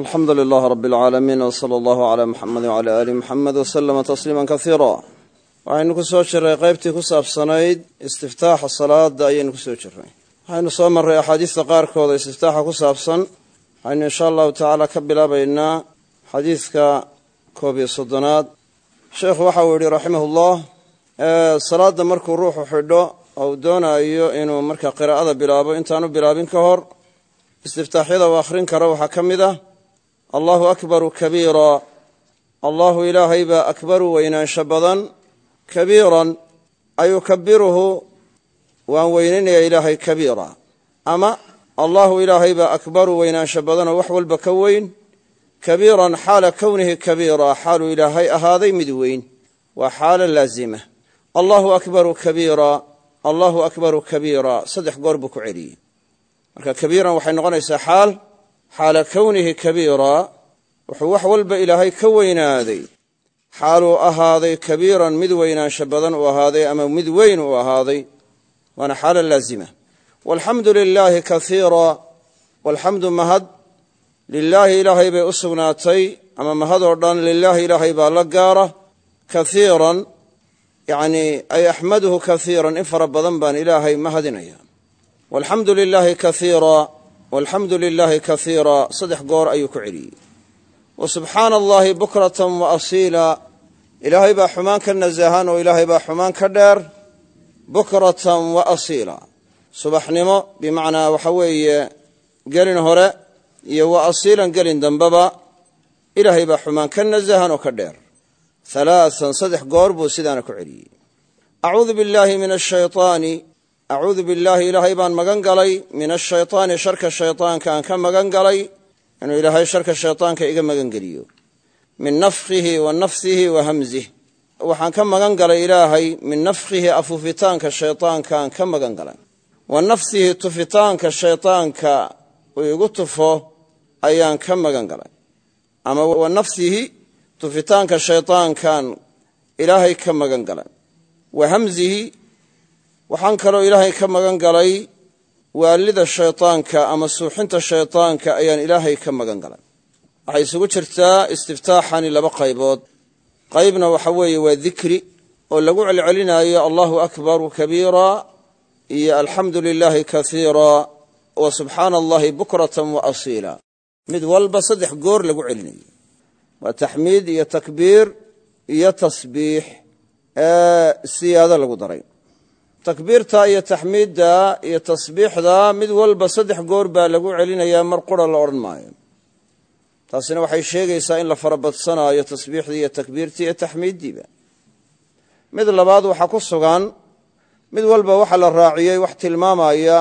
alxamdu lilaah rab اlcaalamiin wsala allahu cala muxamedi wcala aali muxamed waslama tasliima kasiira waxaynu ku soo jiray qaybtii ku saabsanayd istiftaaxa salaada ayaynu ku soo jiray waxaynu soo marray axaadiista qaarkooda istiftaaxa ku saabsan. Waxaynu insha allahu tacaala ka bilaabaynaa xadiidka koob iyo soddonaad. Sheekhu waxau yihi raximahullah salaada markuu ruuxu xidho oo uu doonaayo inuu marka qiraa'ada bilaabo intaanu bilaabin ka hor istiftaaxyada uu akhrin karo waxaa ka mid ah allahu akbaru kabiira. Allahu ilaahay baa akbaru weynaansho badan. Kabiiran ayukabiruhu waan weynaynaya ilaahay kabiira. Ama allahu ilaahay baa akbaru weynaansho badanoo wax walba ka weyn. Kabiiran xaala kownihi kabiira xaaluu ilaahay ahaaday mid weyn. Waa xaalo laazima. Allahu akbaru kabiira allahu akbaru kabiira. Saddex goor buu ku celiyey. Marka kabiiran waxay noqonaysaa xaal xaala kownihi kabiira wuxuu wax walba ilaahay ka weynaaday. Xaaluu ahaaday kabiiran mid weynaansho badan uu ahaaday ama mid weyn uu ahaaday. Waana xaalo laazima. Walxamdu lilaahi kaiira walxamdu mahad lilaahi ilaahay bay u sugnaatay ama mahadoo dhan lilaahi ilaahay baa la gaara. Kaiiran yacnii ay axmaduhu kaiiran in fara badan baan ilaahay mahadinaya. Walxamdu lilaahi kaiira walxamdu lilaahi kaiira saddex goor ayuu ku celiyey wa subxaana allahi bukratan wa asiila ilaahay baa xumaan ka nasahan oo ilaahay baa xumaan ka dheer bukratan wa asiila. Subaxnimo bimacnaa waxa weeye gelin hore iyo wa asiilan gelin dambeba ilaahay baa xumaan ka nasahan oo ka dheer. Halaaan saddex goor buu sidaana ku celiyey acuudu billaahi min ashaytaani acuudu billaahi ilaahay baan magan galay. Min ashaytaani sharka shaytaanka aan ka magan galay. Inuu ilaahay sharka shaytaanka iga magan geliyo. Min nafkihi wa nafsihi wa waxaan ka magan galay ilaahay min nafkihi afuufitaanka shaytaanka aan ka magan galay. Wa nafsihi tufitaanka shaytaanka uu igu tufo ayaan ka magan galay. Ama wa nafsihi tufitaanka shaytaankan ilaahay ka magan galay. Wa waxaan kaloo ilaahay ka magan galay waalida shaytaanka ama suuxinta shaytaanka ayaan ilaahay ka magan galay. Waxay isugu jirtaa istiftaaxani laba qaybood. Qaybna waxa weeye waa dikri oo lagu celcelinaayo allahu akbaru kabiira iyo alxamdu lilaahi kaiira wa subxaana allahi bukratan wa asiila. Mid walba saddex goor lagu celinayo. Waa taxmiid iyo takbiir iyo tasbiix siyaado lagu daray takbiirta iyo taxmiidda iyo tasbiixda mid walba saddex goor baa lagu celinayaa mar qura la odhan maayo. Taasina waxay sheegaysaa in la farabadsanaayo tasbiixdii iyo takbiirtii iyo taxmiiddiiba. Mid labaad waxaa ku sugan mid walba waxa la raaciyey wax tilmaamaya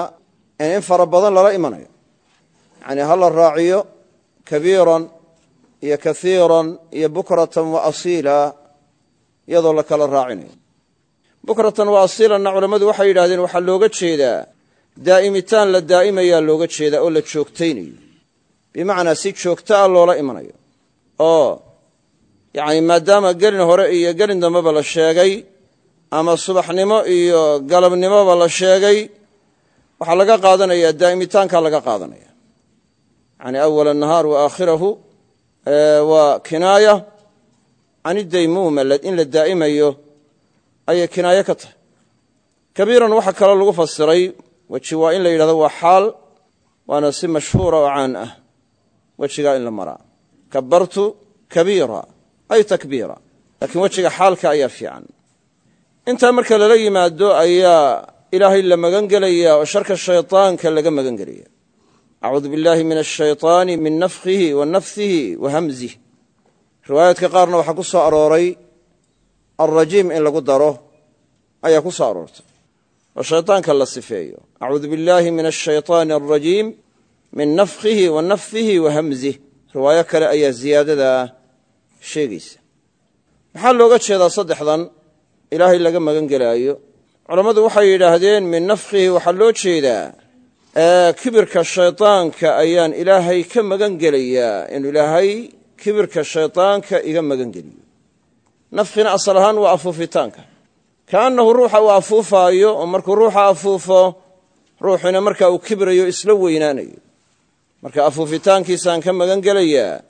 in fara badan lala imanayo. Yacnii ha la raaciyo kabiiran iyo kaiiran iyo bukratan wa asiila iyadoo la kala raacinayo bukratan wa asiilanna culammadu waxay yidhahdeen waxaa looga jeedaa daa'imitaan la daa'imayaa looga jeedaa oo la joogtaynayo. Bimacnaa si joogto ah loola imanayo. Oo yacni maadaama gelin hore iyo gelin dambeba la sheegay ama subaxnimo iyo galabnimoba la sheegay waxaa laga qaadanayaa daa'imitaankaa laga qaadanaya. Yacni awala nahaar wa aakhirahu waa kinaaya can idaymuuma in la daa'imayo ayay kinaaye ka tahay. Kabiiran waxaa kaloo lagu fasiray weji waa in la yidhahdo waa xaal waana si mashhuura oo caan ah wejigaa in la maraa. Kabartu kabiira ay takbiira laakiin wejiga xaalka ayaa fiican. Intaa marka lala yimaado ayaa ilaahay la magan gelaya oo sharka shayaanka laga magan gelaya acuudu billaahi min ashayaani min nafkihi wa nafsihi wa hamzih riwaayaadka qaarna waxaa ku soo arooray alrajiim in lagu daro ayaa ku soo aroortay oo shaydaanka la sifeeyo acuudu billaahi min ashayطaani alrajiim min nafkihi wa nafihi wa hamzih riwaayo kale ayaa ziyaadadaa sheegaysa maxaa looga jeedaa saddexdan ilaahay laga magan gelaayo culammadu waxay yidhaahdeen min nafkihi waxaa loo jeedaa kibirka shaydaanka ayaan ilaahay ka magan gelayaa inuu ilaahay kibirka shaydaanka iga magan geliyo nafkina asal ahaan waa afuufitaanka. Kaannahu ruuxa uu afuufaayo oo markuu ruuxa afuufo ruuxuna markaa uu kibrayo isla weynaanayo. Marka afuufitaankiisaan ka magan gelayaa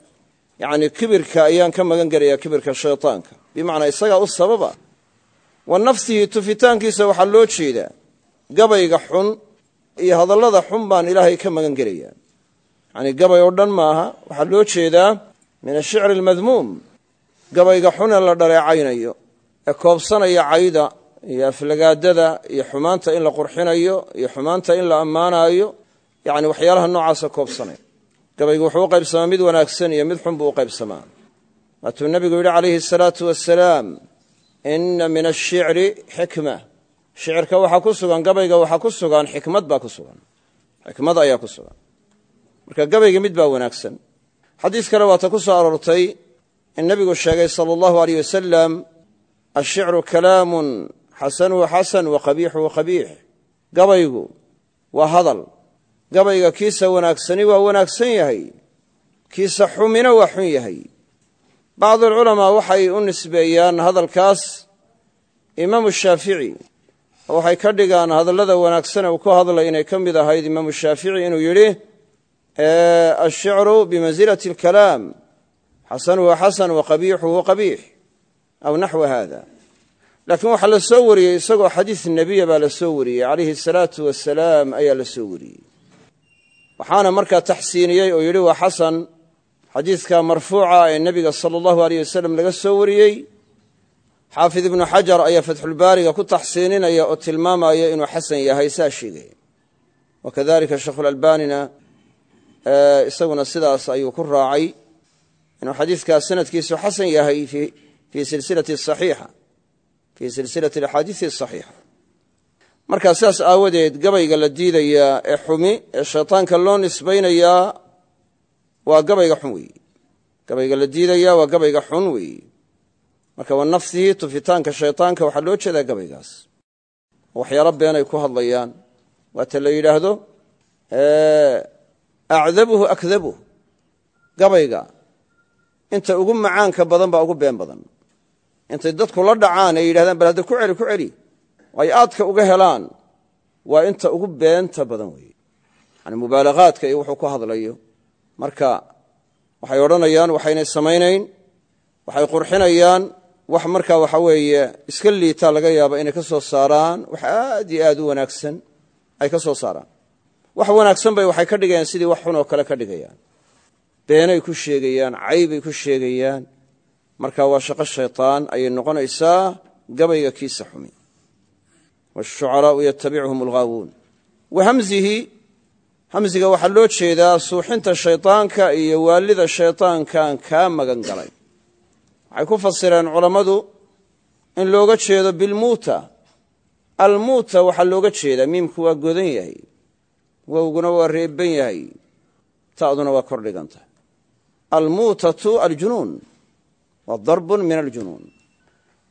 yacni kibirka ayaan ka magan gelayaa kibirka shaytaanka. Bimacnaa isagaa u sababa. Wa nafsihi tufitaankiisa waxaa loo jeedaa. Gabayga xun iyo hadallada xun baan ilaahay ka magan gelayaa. Yacni gabay oo dhan maaha waxaa loo jeedaa min ashicri almadmuum gabayga xun ee la dhaleecaynayo ee koobsanaya cayda iyo aflagaadada iyo xumaanta in la qurxinayo iyo xumaanta in la ammaanaayo yacni waxyaalaha noocaasa koobsanaya gabaygu wuxuu u qaybsamaa mid wanaagsan iyo mid xun buu u qaybsamaa. Waatuu nebigu yidhi calayhi asalaatu wasalaam inna min ashicri xikma. Shicirka waxaa ku sugan gabayga waxaa ku sugan xikmad baa ku sugan. Xikmad ayaa ku sugan. Marka gabayga mid baa wanaagsan. Xadiis kale waata ku soo aroortay in nebigu sheegay sala allahu aleyh wasalam ashicru kalaamun xasanuhu xasan wa qabiixuhu qabiix gabaygu waa hadal. Gabayga kiisa wanaagsani waa wanaagsan yahay. Kiisa xumina waa xun yahay. Bacdualculamaa waxay u nisbeeyaan hadalkaas. Imaamu shaafici oo waxay ka dhigaan hadallada wanaagsan uu ku hadlay inay ka mid ahayd imaamu shaafici inuu yidhi ashicru bimansilati alkalaam xasan wa qabiixuhu qabiix aw naxwa hada laakiin waxaa la soo wariyey isagoo xadiis nebiya baa la soo wariyey calayhi asalaatu wasalaam ayaa la soo wariyey. Waxaana markaa taxsiiniyey oo yidhi waa xasan xadiidka marfuuca ee nebiga sala allahu aleyh wasalam laga soo wariyey. Xaafid ibnu xajar ayaa fatxulbaariga ku taxsiininaya oo tilmaamaya inuu xasan yahay saa sheegaya wa sidaas ayuu ku raacay inuu xadiidkaas sanadkiisu xasan yahay fii silsilati alaxaadiisi asaxiixa markaa sidaas aawadeed gabayga la diidayaa ee xumi ee shaytaanka loo nisbaynayaa waa gabayga xun weeye gabayga la diidayaa waa gabayga xun weeye marka wa nafsihi tufitaanka shaytaanka waxaa loo jeedaa gabaygaas. Waxyaalo been ay ku hadlayaan. Waata la yidhaahdo acdabuhu inta ugu macaanka badan baa ugu been badan. Intay dadku la dhacaan ay yidhahdaan bal hadda ku celi ku celi. Ay aadka uga helaan. Waa inta ugu beenta badan weeye. Yani mubaalaqaadka iyo wuxuu ku hadlayo. Marka waxay odhanayaan waxaynay samaynayn waxay qurxinayaan wax markaa waxa weeye iska liitaa laga yaaba inay ka soo saaraan wax aad iyo aad u wanaagsan ay ka soo saaraan. Wax wanaagsan bay waxay ka dhigayaan sidii wax xun oo kale ka dhigayaan beenay ku sheegayaan caybay ku sheegayaan. Marka waa shaqo shaytaan ayay noqonaysaa gabayga kiisa xumi. Washucaraau yatabicuhum alghaawuun wa hamzihi hamziga waxaa loo jeedaa suuxinta shaydaanka iyo waalida shaydaankan kaa magan galay. Waxay ku fasireen culammadu in looga jeedo bilmuuta. Almuuta waxaa looga jeedaa miimku waa godan yahay wowguna waa reeban yahay ta'duna waa kor dhiganta almuutatu aljunuun waa darbun min aljunuun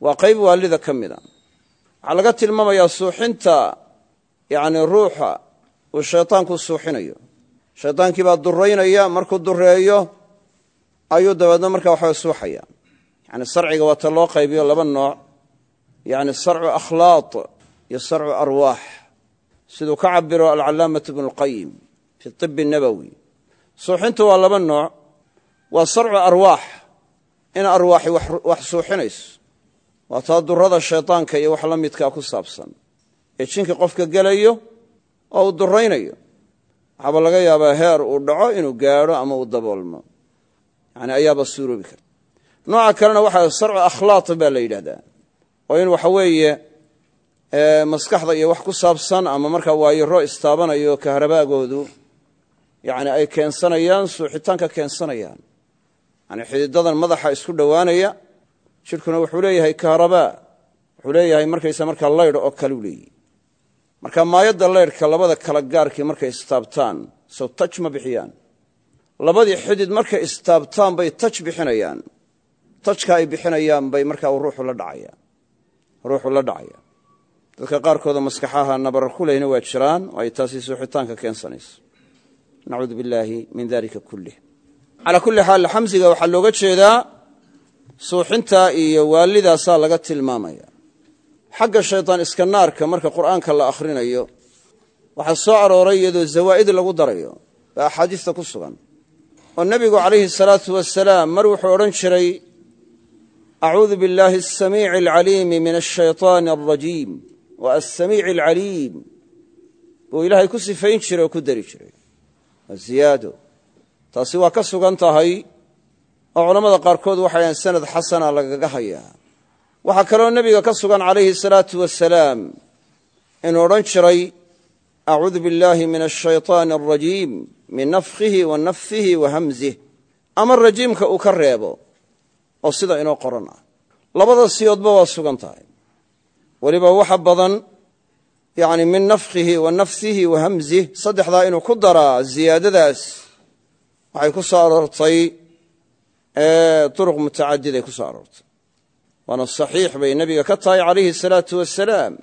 waa qayb waalida ka mida waxaa laga tilmaamayaa suuxinta yani ruuxa uu shaydaanku suuxinayo shaydaankii baa duraynaya markuu dureeyo ayuu dabeedna markaa waxaa suuxaya yani sarciga waata loo qaybiyo laba nooc yani sarcu akhlaaq iyo sarcu arwaax siduu ka cabiro alcalaamatu bnu lqayim fi ibi nabowi suuxintu waa laba nooc waa sarcu arwaax. In arwaaxi wax suuxinayso. Waa taa durada shaydaanka iyo wax la midkaa ku saabsan. Ee jinkii qofka gelayo oo uu duraynayo waxaaba laga yaabaa heer uu dhaco inuu gaadho ama uu daboolmo. Yani ayaaba suuroobi karta nooca kalena waxaa sarcu akhlaaq baa la yidhahdaa. Oo in waxa weeye maskaxda iyo wax ku saabsan ama markaa waayiro istaabanayo kahrabaagoodu yani ay keensanayaan suuxitaanka keensanayaan yani xididadan madaxa isku dhowaanaya jidhkuna wuxuu leeyahay kahrabaa wuxuu leeyahay markaysa markaa laydh oo kaleu leeyihi marka maayadda laydhka labada kala gaarkii markay istaabtaan sow taj ma bixiyaan. Labadii xidid markay istaabtaan bay taj bixinayaan. Tajka ay bixinayaan bay markaa ruuxu la dhacaya. Dadka qaarkooda maskaxaha nabara ku lehna waa jiraan oo ay taasi suuxitaanka keensanayso. Nacuudu billaahi min dalika kulih calaa kulli xaal xamsiga waxaa looga jeedaa suuxinta iyo waalidaasaa laga tilmaamaya. Xagga shaydaan iska naarka marka qur'aanka la akhrinayo waxaa soo arooray iyadoo zawaa'id lagu darayo baa axaadiista ku sugan. Oo nebigu calayhi salaatu wasalaam mar wuxuu odhan jiray acuudu biاllaahi asamiici alcaliimi min ashayطaani alrajiim wa asamiici alcaliim. Buu ilaahay ku sifayn jiray oo ku dari jiray. Waa ziyaado taasi waa ka sugan tahay oo culammada qaarkood waxay ahan sanad xasana lagaga hayaa. Waxaa kaloo nebiga ka sugan calayhi salaatu wasalaam inuu odhan jiray acuudu biاllaahi min ashayطaani alrajiim min nafkihi wa nafhihi wa hamzih ama rajiimka uu ka reebo oo sida inoo qoran ah. Labada siyoodba waa sugan tahay. Weliba waxa badan yani min nafkihi wa nafhihi wa hamzih saddexdaa inuu ku daraa ziyaadadaas waxay ku soo aroortay duruq mutacadiday ku soo aroortay. Waana saxiix bay nebiga ka tahay calayhi salaatu wasalaam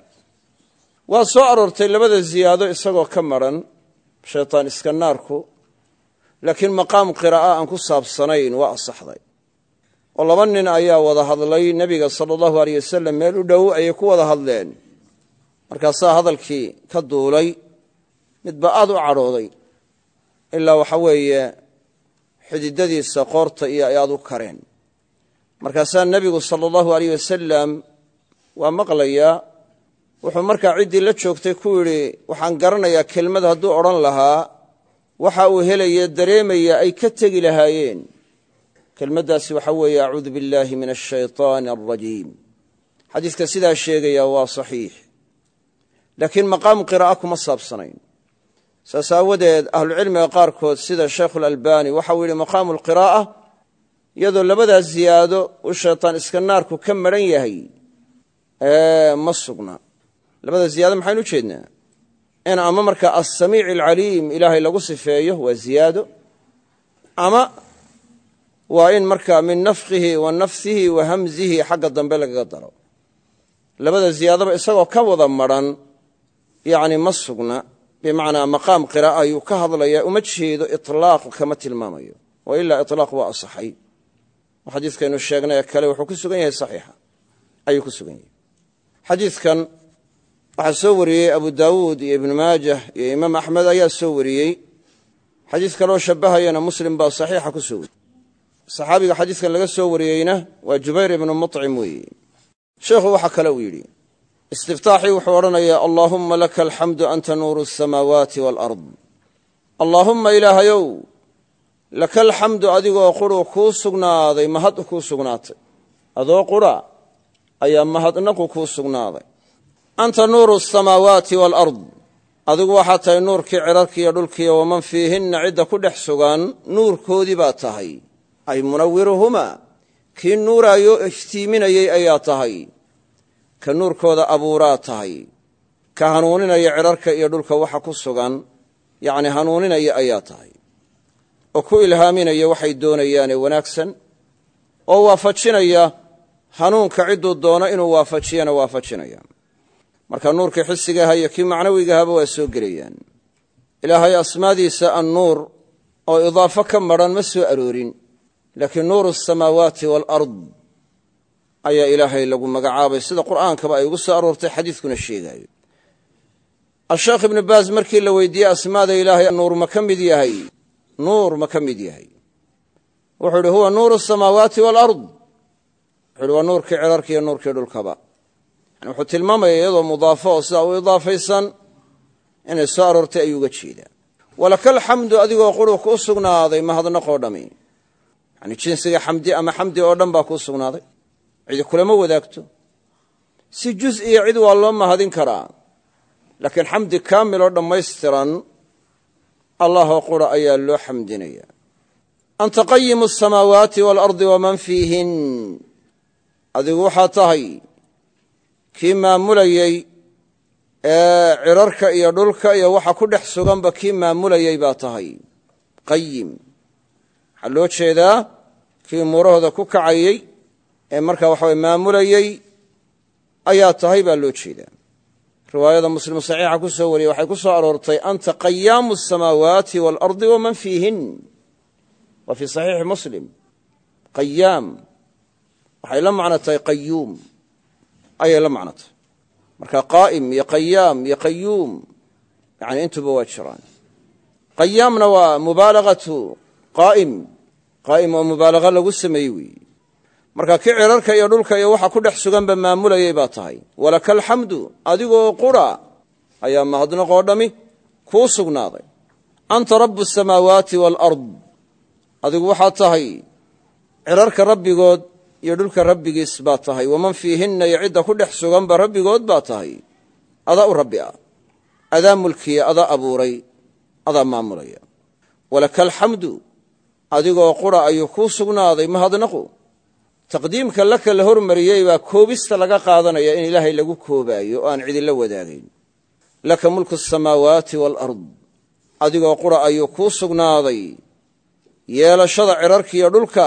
waa soo aroortay labada ziyaado isagoo ka maran shaytaan iska naarku laakiin maqaam qiraa'a aan ku saabsanayn waa asaxday oo laba nin ayaa wada hadlay nebiga sala allahu aleyh wasalam meel u dhow ayay ku wada hadleen. Markaasaa hadalkii ka duulay midba aad u cadhooday. Ilaa waxa weeye xididadiisa qoorta iyo ay aad u kareen. Markaasaa nebigu sala allahu aleyh wasalam waa maqlayaa wuxuu markaa ciddii la joogtay ku yidhi waxaan garanayaa kelmad hadduu odhan lahaa waxa uu helaya dareemaya ay ka tegi lahaayeen. Kelmaddaasi waxa weeye acuudu biاllaahi min ashayطaani alrajiim xadiiska sidaa sheegaya waa saxiix. Laakiin maqaam qiraa'a kuma saabsanayn saas aawadeed ahlucilmiga qaarkood sida shaykhulalbani waxau yidhi maqaamu alqiraa'a iyadoo labadaa ziyaado uu shaytaan iska naarku ka maran yahay. Ma sugna. Labada ziyaado maxaynu u in ama markaa alsamiic alcaliim ilaahay lagu sifeeyo waa ziyaado ama waa in markaa min nafkihi wa nafsihi wa hamzihi xagga dambe lagaga daro. Labada ziyaadaba isagoo ka wada maran yani ma sugna bimacnaa maqaam qiraa'a ayuu ka hadlaya uma jeedo ilaaq kama tilmaamayo wa ilaa ilaaq waa asaxay oo xadiiskaynu sheegnay ee kale wuxuu ku sugan yahay saxiixa ayuu ku sugan yahay. Xadiidkan waxaa soo wariyey abu daawuud iyo ibnu maajah iyo imaam axmed ayaa soo wariyey. Xadiis kaloo shabbahayana muslim baa saxiixa ku soo saxaabiga xadiiskan laga soo wariyeyna waa jubayr ibnu mucim weeye. Sheekhu waxaa kale uu yidhi istiftaaxii wuxuu odhanayaa allaahumma laka alxamdu anta nuuru asamaawaati waalard allaahumma ilaahayow laka alxamdu adigoo quruu kuu sugnaaday mahad kuu sugnaatay. Adoo qura ayaa mahadnaqu kuu sugnaaday. Anta nuuru asamaawaati waalard adigu waxaa tahay nuurkii cirarkiiyo dhulkiiyo waman fiihinna cidda ku dhex sugan nuurkoodii baa tahay. Ay munawiruhumaa kii nuuraayoo iftiiminayey ayaa tahay ka nuurkooda abuuraa tahay. Ka hanuuninaya cirarka iyo dhulka waxa ku sugan yacni hanuuninaya ayaa tahay. Oo ku ilhaaminaya waxay doonayaane wanaagsan oo waafajinaya hanuunka cidduu doono inuu waafajiyana waafajinaya. Marka nuurkii xisigaha iyo kii macnawigahaba waa soo gelayaan. Ilaahay asmaadiisa annuur oo idaafo ka madran ma soo aroorin laakiin nuuru asamaawaati waalard ayaa ilaahay lagu magacaabay sida qur'aankaba ay ugu soo aroortay xadiidkuna sheegaayo. Asheekh ibnu baas markii la weydiiyey asmaada ilaahay nuur ma ka mid yahay? Nuur ma ka mid yahay. Wuxuu idhi huwa nuuru asamaawaati waalard wuxu uhi waa nuurkii cirarka iyo nuurkii dhulkaba. Wuxuu tilmaamaya iyadoo mudaafo oo sidaa u idaafaysan inay soo aroortay ayuu uga jeedaa. Walaka alxamdu adigoo quruu kuu sugnaaday mahadnaqoo dhammi yani jinsiga xamdi ama xamdi oo dhan baa kuu sugnaaday cidi kulama wadaagto. Si juz iyo cid waa loo mahadin karaa. Laakiin xamdi kaamil oo dhammaystiran allahoo qura ayaa loo xamdinaya. Anta qayimu asamaawaati waalardi waman fiihin? Adigu waxaa tahay kii maamulayey ee cirarka iyo dhulka iyo waxa ku dhex suganba kii maamulayey baa tahay. Qayim waxaa loo jeedaa kii umuurahooda ku kacayey ee markaa waxaway maamulayey ayaa tahay baa loo jeedaa. Riwaayada muslim saxiixa ku soo wariyey waxay ku soo aroortay anta qayaamu asamaawaati waalardi waman fiihin? Waa fii saxiixi muslim qayaam waxay la macno tahay qayuum ayay la macno tahay. Marka qaa'im iyo qayaam iyo qayuum yani intuba waa jiraan. Qayaamna waa mubaalagatu qaa'im. Qaa'im oo mubaalaga lagu sameeyey weeye marka ki cirarka iyo dhulka iyo waxa ku dhex suganba maamulayay baa tahay. Walaka alxamdu adigoo qura ayaa mahadnaqoo dhammi kuu sugnaaday. Anta rabu asamaawaati waalard adigu waxaad tahay cirarka rabbigood iyo dhulka rabbigiis baa tahay. Waman fiihinna iyo cidda ku dhex suganba rabbigood baa tahay. Adaa u rabbi ah adaa mulkiya adaa abuuray adaa maamulaya. Walaka alxamdu adigoo qura ayuu kuu sugnaaday mahadnaqu taqdiimka laka la hormariyey baa koobista laga qaadanaya in ilaahay lagu koobaayo oo aan cidinla wadaagayn. Laka mulku asamaawaati waalard adigoo qura ayuu kuu sugnaaday. Yeelashada cirarkiiyo dhulka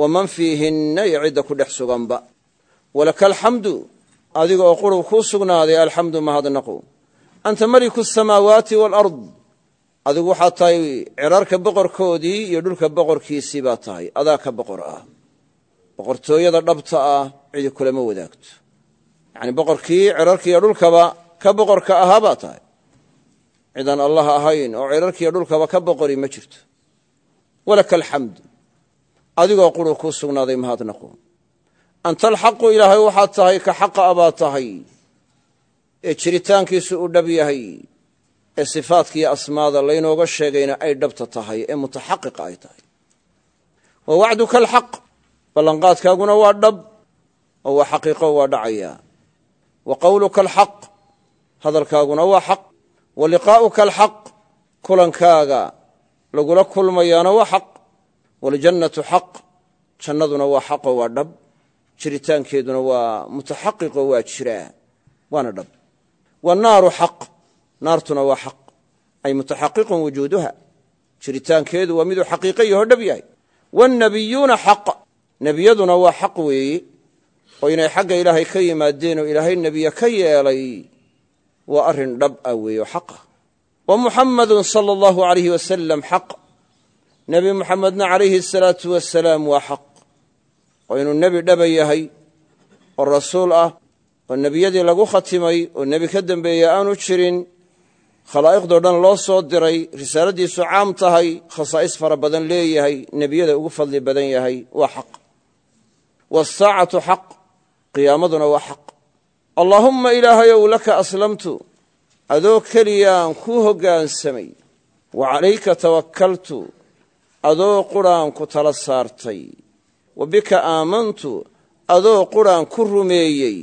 waman fiihinna iyo cidda ku dhex suganba. Walaka alxamdu adigaoo quruu kuu sugnaaday alxamdu mahadnaqu anta maliku asamaawaati waalard adigu waxaad tahay cirarka boqorkoodii iyo dhulka boqorkiisii baa tahay. Adaa ka boqor ah boqortooyada dhabta ah cidi kulama wadaagto. Yacni boqorkii cirarkiiyo dhulkaba ka boqorka ahaa baa tahay. Cidaan allah ahayn oo cirarkiiyo dhulkaba ka boqori ma jirto. Walaka alxamdu. Adigoo quruu kuu sugnaaday mahadnaqu anta alxaqu ilaahay waxaad tahay ka xaqa a baa tahay. Ee jiritaankiisu u dhab yahay ee sifaadkiiyo asmaada laynooga sheegayna ay dhabta tahay ee mutaxaqiqa ay tahay. Wa wacduka alxaq ballanqaadkaaguna waa dhab oo waa xaqiiqo waa dhacayaa wa qowluka alxaq hadalkaaguna waa xaq. Wa liqaa'uka alxaq kulankaaga lagula kulmayaana waa xaq. Waljannatu xaq jannaduna waa xaqoo waa dhab. Jiritaankeeduna waa mutaxaqiqoo waa jiraa waana dhab. Wannaaru xaq naartuna waa xaq. Ay mutaxaqiqun wujuuduha. Jiritaankeedu waa miduu xaqiiqo yaho dhab yahay. Wannabiyuuna xaq nebiyaduna waa xaq weeye oo inay xagga ilaahay ka yimaadeen oo ilaahay nebiye ka yeelay waa arrin dhab ah weeye oo xaqa wa muxammadun sala allahu alayhi wasalam xaq. Nebi muxamedna calayhi asalaatu wasalaam waa xaq. Oo inuu nebi dhaba yahay oo rasuul ah oo nebiyadii lagu khatimay oo nebi ka dembeeya aanu jirin. Khalaa'iqdoo dhan loo soo diray risaaladiisu caam tahay khasaa'is fara badan leeyahay nebiyada ugu fadli badan yahay waa xaq waasaacatu xaq qiyaamaduna waa xaq allaahumma ilaahayow laka aslamtu adoo keliyaan kuu hoggaansamay wa calayka tawakkaltu adoo quraan ku tala saartay wa bika aamantu adoo quraan ku rumeeyey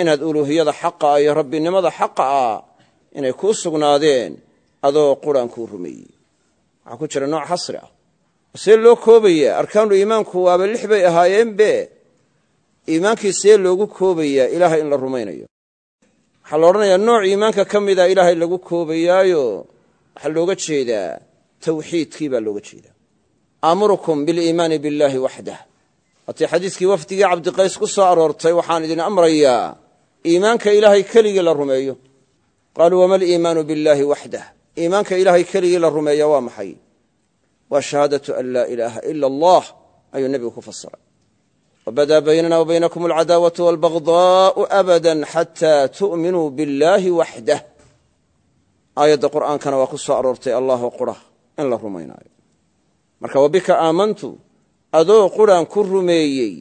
inaad uluuhiyada xaqa ah iyo rabbinimada xaqa ah inay kuu sugnaadeen adoo quraan kuu rumeeyey waxaa ku jira nooc xasri ah see loo koobayaa arkaanu iimaanku waaba lix bay ahaayeenbe iimaankii see loogu koobayaa ilaahay in la rumaynayo. Waxaa la odhanayaa nooc iimaanka ka mida ilaahay lagu koobayaayo waxaa looga jeedaa tawxiidkii baa looga jeedaa. Aamurukum biliimaani billaahi waxdah waatii xadiiskii wafdigii cabdiqays ku soo aroortay waxaan idin amrayaa iimaanka ilaahay keligii la rumeeyo. Qaaluu wama aliimaanu billaahi waxdah iimaanka ilaahay keligii la rumeeya waa maxay waa shahaadatu an laa ilaaha ila allah ayuu nebigu ku fasiray wabadaa baynana wa baynakum alcadaawatu walbagdaau abada xataa tu'minuu billaahi waxdah aayadda qur'aankana waa ku soo aroortay allahoo qura in la rumaynaayo marka wabika aamantu adoo quraan ku rumeeyey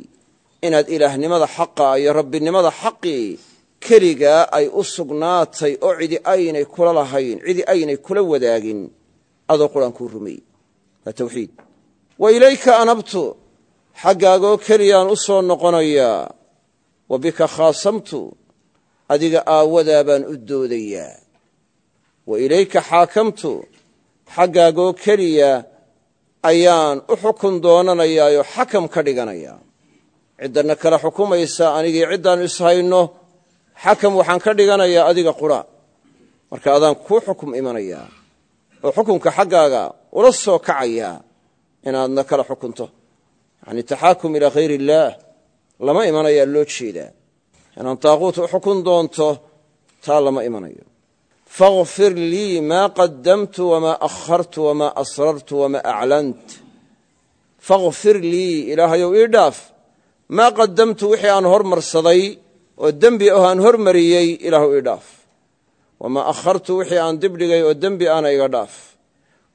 inaad ilaahnimada xaqa iyo rabbinimada xaqii keligaa ay u sugnaatay oo cidi aynay kula lahayn cidi aynay kula wadaagin adoo quraan kuu waa tawxiid. Wa ilayka anabtu xaggaagoo keliyaan u soo noqonayaa. Wa bika khaasamtu adiga aawadaa baan u doodayaa. Wa ilayka xaakamtu xaggaagoo keliya ayaan u xukun doonanayaayoo xakam ka dhiganayaa. Ciddanna kala xukumaysa anigii ciddaannu ishayno xakam waxaan ka dhiganayaa adiga qura marka adaan kuu xukum imanayaa oo xukunka xaggaaga ula soo kacayaa inaadna kala xukunto. Yacni taxaakum ilaa khayr illaah lama imanayaa loo jeedaa. Inaan taaquut u xukun doonto taa lama imanayo. Fakhfir lii maa qadamtu wamaa akhartu wamaa asrartu wamaa aclant. Fakhfir lii ilaahayow ii dhaaf. Maa qadamtu wixii aan hormarsaday oo dembi ah aan hormariyey ilaahu ii dhaaf. Wamaa akhartu wixii aan dibdhigay oo dembi ana iga dhaaf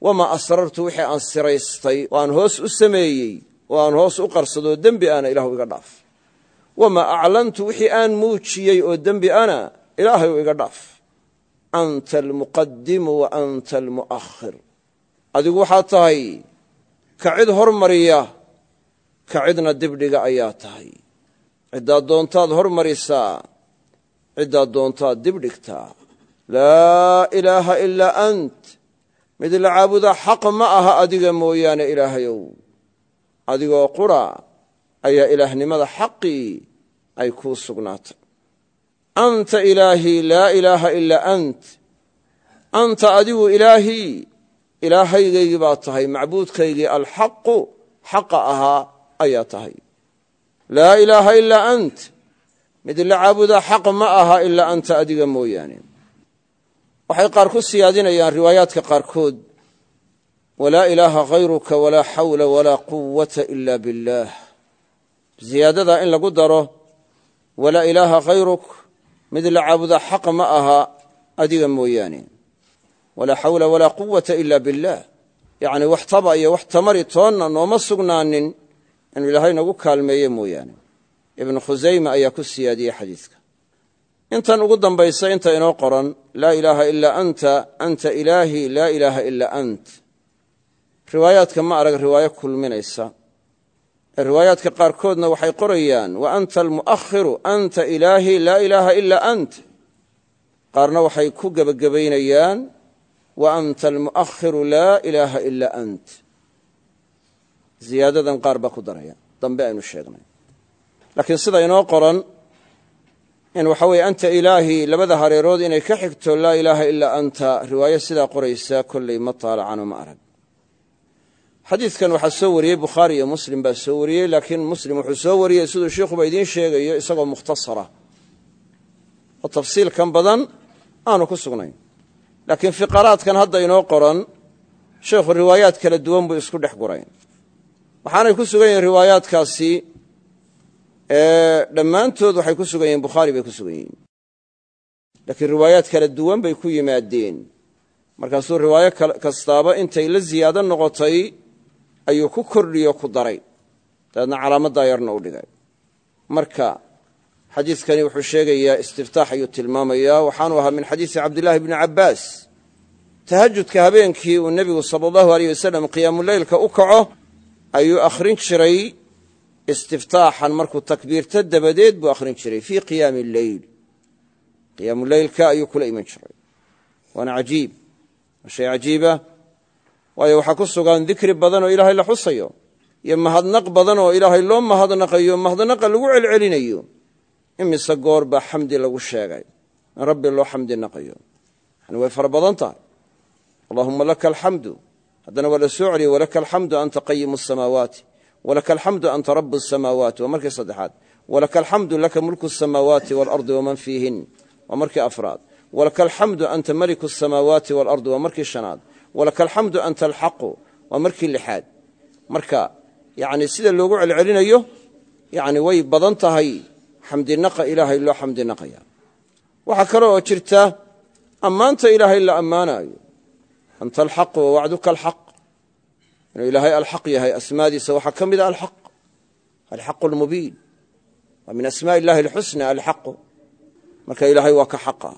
wamaa asrartu wixii aan siraystay oo aan hoos u sameeyey oo aan hoos u qarsadoo dembi ana ilaahu iga dhaaf wamaa aclantu wixii aan muujiyey oo dembi ana ilaahay iga dhaaf anta almuqadimu wa anta almu'ahir adigu waxaad tahay ka cid hormariya ka cidna dibdhiga ayaa tahay ciddaad doontaad hormarisaa ciddaad doontaad dibdhigtaa laa ilaaha ilaa ant mid la caabudaa xaq ma aha adiga mooyaane ilaahayow. Adigoo qura ayaa ilaahnimada xaqii ay kuu sugnaatay anta ilaahii laa ilaaha ilaa ant. Anta adigu ilaahii ilaahaygaygii baa tahay. Macbuudkaygii alxaqu xaqa ahaa ayaa tahay. Laa ilaaha ilaa ant. Mid la caabudaa xaq ma aha ilaa anta adiga mooyaane waxay qaar ku siyaadinayaan riwaayaadka qaarkood. Walaa ilaaha hayruka walaa xawla walaa quwata ila biاllaah ziyaadada in lagu daro walaa ilaaha hayruk mid la caabudaa xaq ma aha adiga mooyaane. Walaa xawla walaa quwata ila biاllaah yacni wax taba iyo wax tamari toonna nooma sugnaanin inuu ilaahay nagu kaalmeeye mooyaane. Ibnu khusayma ayaa ku siyaadiyey xadiidka intan ugu dambaysa inta inoo qoran laa ilaaha ilaa anta anta ilaahii laa ilaaha ilaa ant. Riwaayaadka ma arag riwaayo kulminaysa. Ee riwaayaadka qaarkoodna waxay qorayaan wa anta almu'ahiru anta ilaahii laa ilaaha ilaa ant. Qaarna waxay ku gebagabaynayaan wa anta almu'ahiru laa ilaaha ilaa ant. Ziyaadadan qaar baa ku daraya dambe aynu sheegnay. Laakiin sida inoo qoran in waxa weye anta ilaahii labada hareerood inay ka xigto laa ilaaha ilaa anta. Riwaayo sidaa qoraysa kolley ma taalacano ma arag. Xadiidkan waxaa soo wariyey bukhaari iyo muslim baa soo wariyey laakiin muslim wuxuu soo wariyey siduu sheikhuba idiin sheegayo isagoo mukhtasara. Oo tafsiilkan badan aanu ku sugnayn. Laakiin fiqaraadkan hadda inoo qoran sheikhu riwaayaad kala duwan buu isku dhex guray waxaanay ku sugan yihiin riwaayaadkaasi dhammaantood waxay ku sugan yihiin bukhaari bay ku sugan yihiin. Laakiin riwaayaad kala duwan bay ku yimaadeen. Markaasuu riwaayo kastaaba intay la ziyaado noqotay ayuu ku kordhiyo ku daray. Dabeedna calaamaddaa yarna u dhigay. Marka xadiidkani wuxuu sheegayaa istiftaax ayuu tilmaamayaa. Waxaanu ahaa min xadiisi cabdillaahi bni cabbaas. Tahajudka habeenkii uu nebigu sala allahu aleyh wasalam qiyaamuleylka u kaco ayuu akhrin jiray istiftaaxan markuu takbiirta dabadeed buu akhrin jiray fii qiyaami alleyl qiyaamuleylka ayuu kula iman jiray. Waana cajiib. Waa shay cajiiba. Waayo waxaa ku sugan dikri badan oo ilaahay la xusayo iyo mahadnaq badan oo ilaahay loo mahadnaqayo mahadnaqa lagu celcelinayo. Imise goor baa xamdi lagu sheegay. In rabbi loo xamdi naqayo. Yani way fara badan tahay. Allahuma laka alxamdu haddana waa la soo celiyey walaka alxamdu anta qayimu walaka alxamdu anta rabu asamaawaati waa markii saddexaad walaka alxamdu laka mulku asamaawaati waalardi waman fiihin waa markii afraad walaka alxamdu anta maliku asamaawaati waalardi waa markii shanaad walaka alxamdu anta alxaqu waa markii lixaad marka yani sida loogu celcelinayo yani way badan tahay xamdinaqa ilaahay loo xamdinaqaya waxaa kale oo jirta ammaanta ilaahay la ammaanaayo anta alxaqu alxaq inuu ilaahay alxaq yahay asmaadiisa waxaa ka mida alxaq alxaqu lmubiin waa min asmaai illahi alxusna alxaqu. Marka ilaahay waa ka xaqa.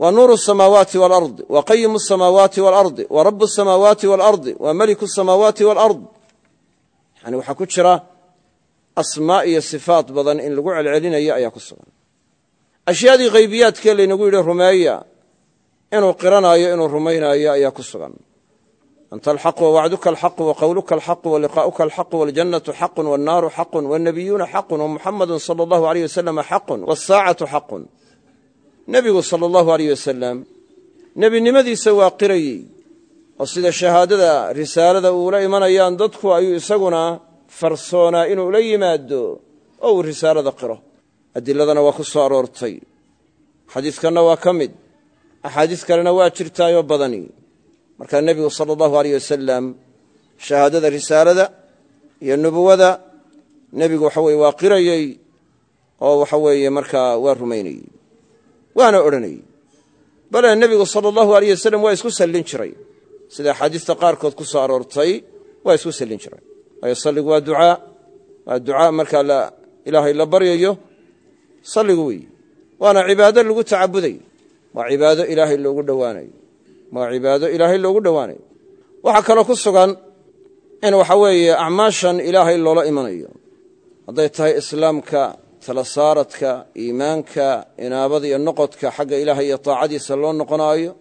Waa nuuru samaawaati waalardi waa qayimu samaawaati waalardi waa rabu samaawaati waalardi waa meliku samaawaati waalard yani waxaa ku jira asmaa iyo sifaat badan in lagu celcelinayo ayaa ku sugan. Ashyaadii haybiyaadkee laynagu yidhi rumeeya inuu qiranaayo inuu rumaynaayo ayaa ku sugan anta alxaqu wawacduka alxaqu waqowluka alxaqu waliqaa'uka alxaqu waljannatu xaqun wannaaru xaqun wannabiyuuna xaqun wamuxamadun sala allahu aleyh wasalama xaqun wasaacatu xaqun nebigu sala allahu aleyh wasalam nebinimadiisa waa qirayey oo sida shahaadada risaalada uula imanayaan dadku ayuu isaguna farsoonaa inuu la yimaado oo uu risaalada qiro adiladana waa ku soo aroortay xadiidkanna waa ka mid axaadiis kalena waa jirtaayoo badani markaa nebigu sala allahu aleyh wasalam shahaadada risaalada iyo nubuwada nebigu waxa weye waa qirayey oo waxa weeye markaa waa rumaynayey waana odhanayey bale nebigu sala allahu aleyh wasalam waa isku sallin jiray. Sida axaadiista qaarkood ku soo aroortay waa isku sallin jireen waayo salligu waa ducaa waa ducaa markaa ilaahay la baryayo salligu weeye waana cibaado lagu tacabudayo waa cibaado ilaahay loogu dhowaanayo waa cibaado ilaahay loogu dhowaanayo waxaa kaloo ku sugan in waxa weeye acmaashan ilaahay loola imanayo. Hadday tahay islaamka tala saaradka iimaanka inaabada iyo noqodka xagga ilaahay iyo taacadiisa loo noqonaayo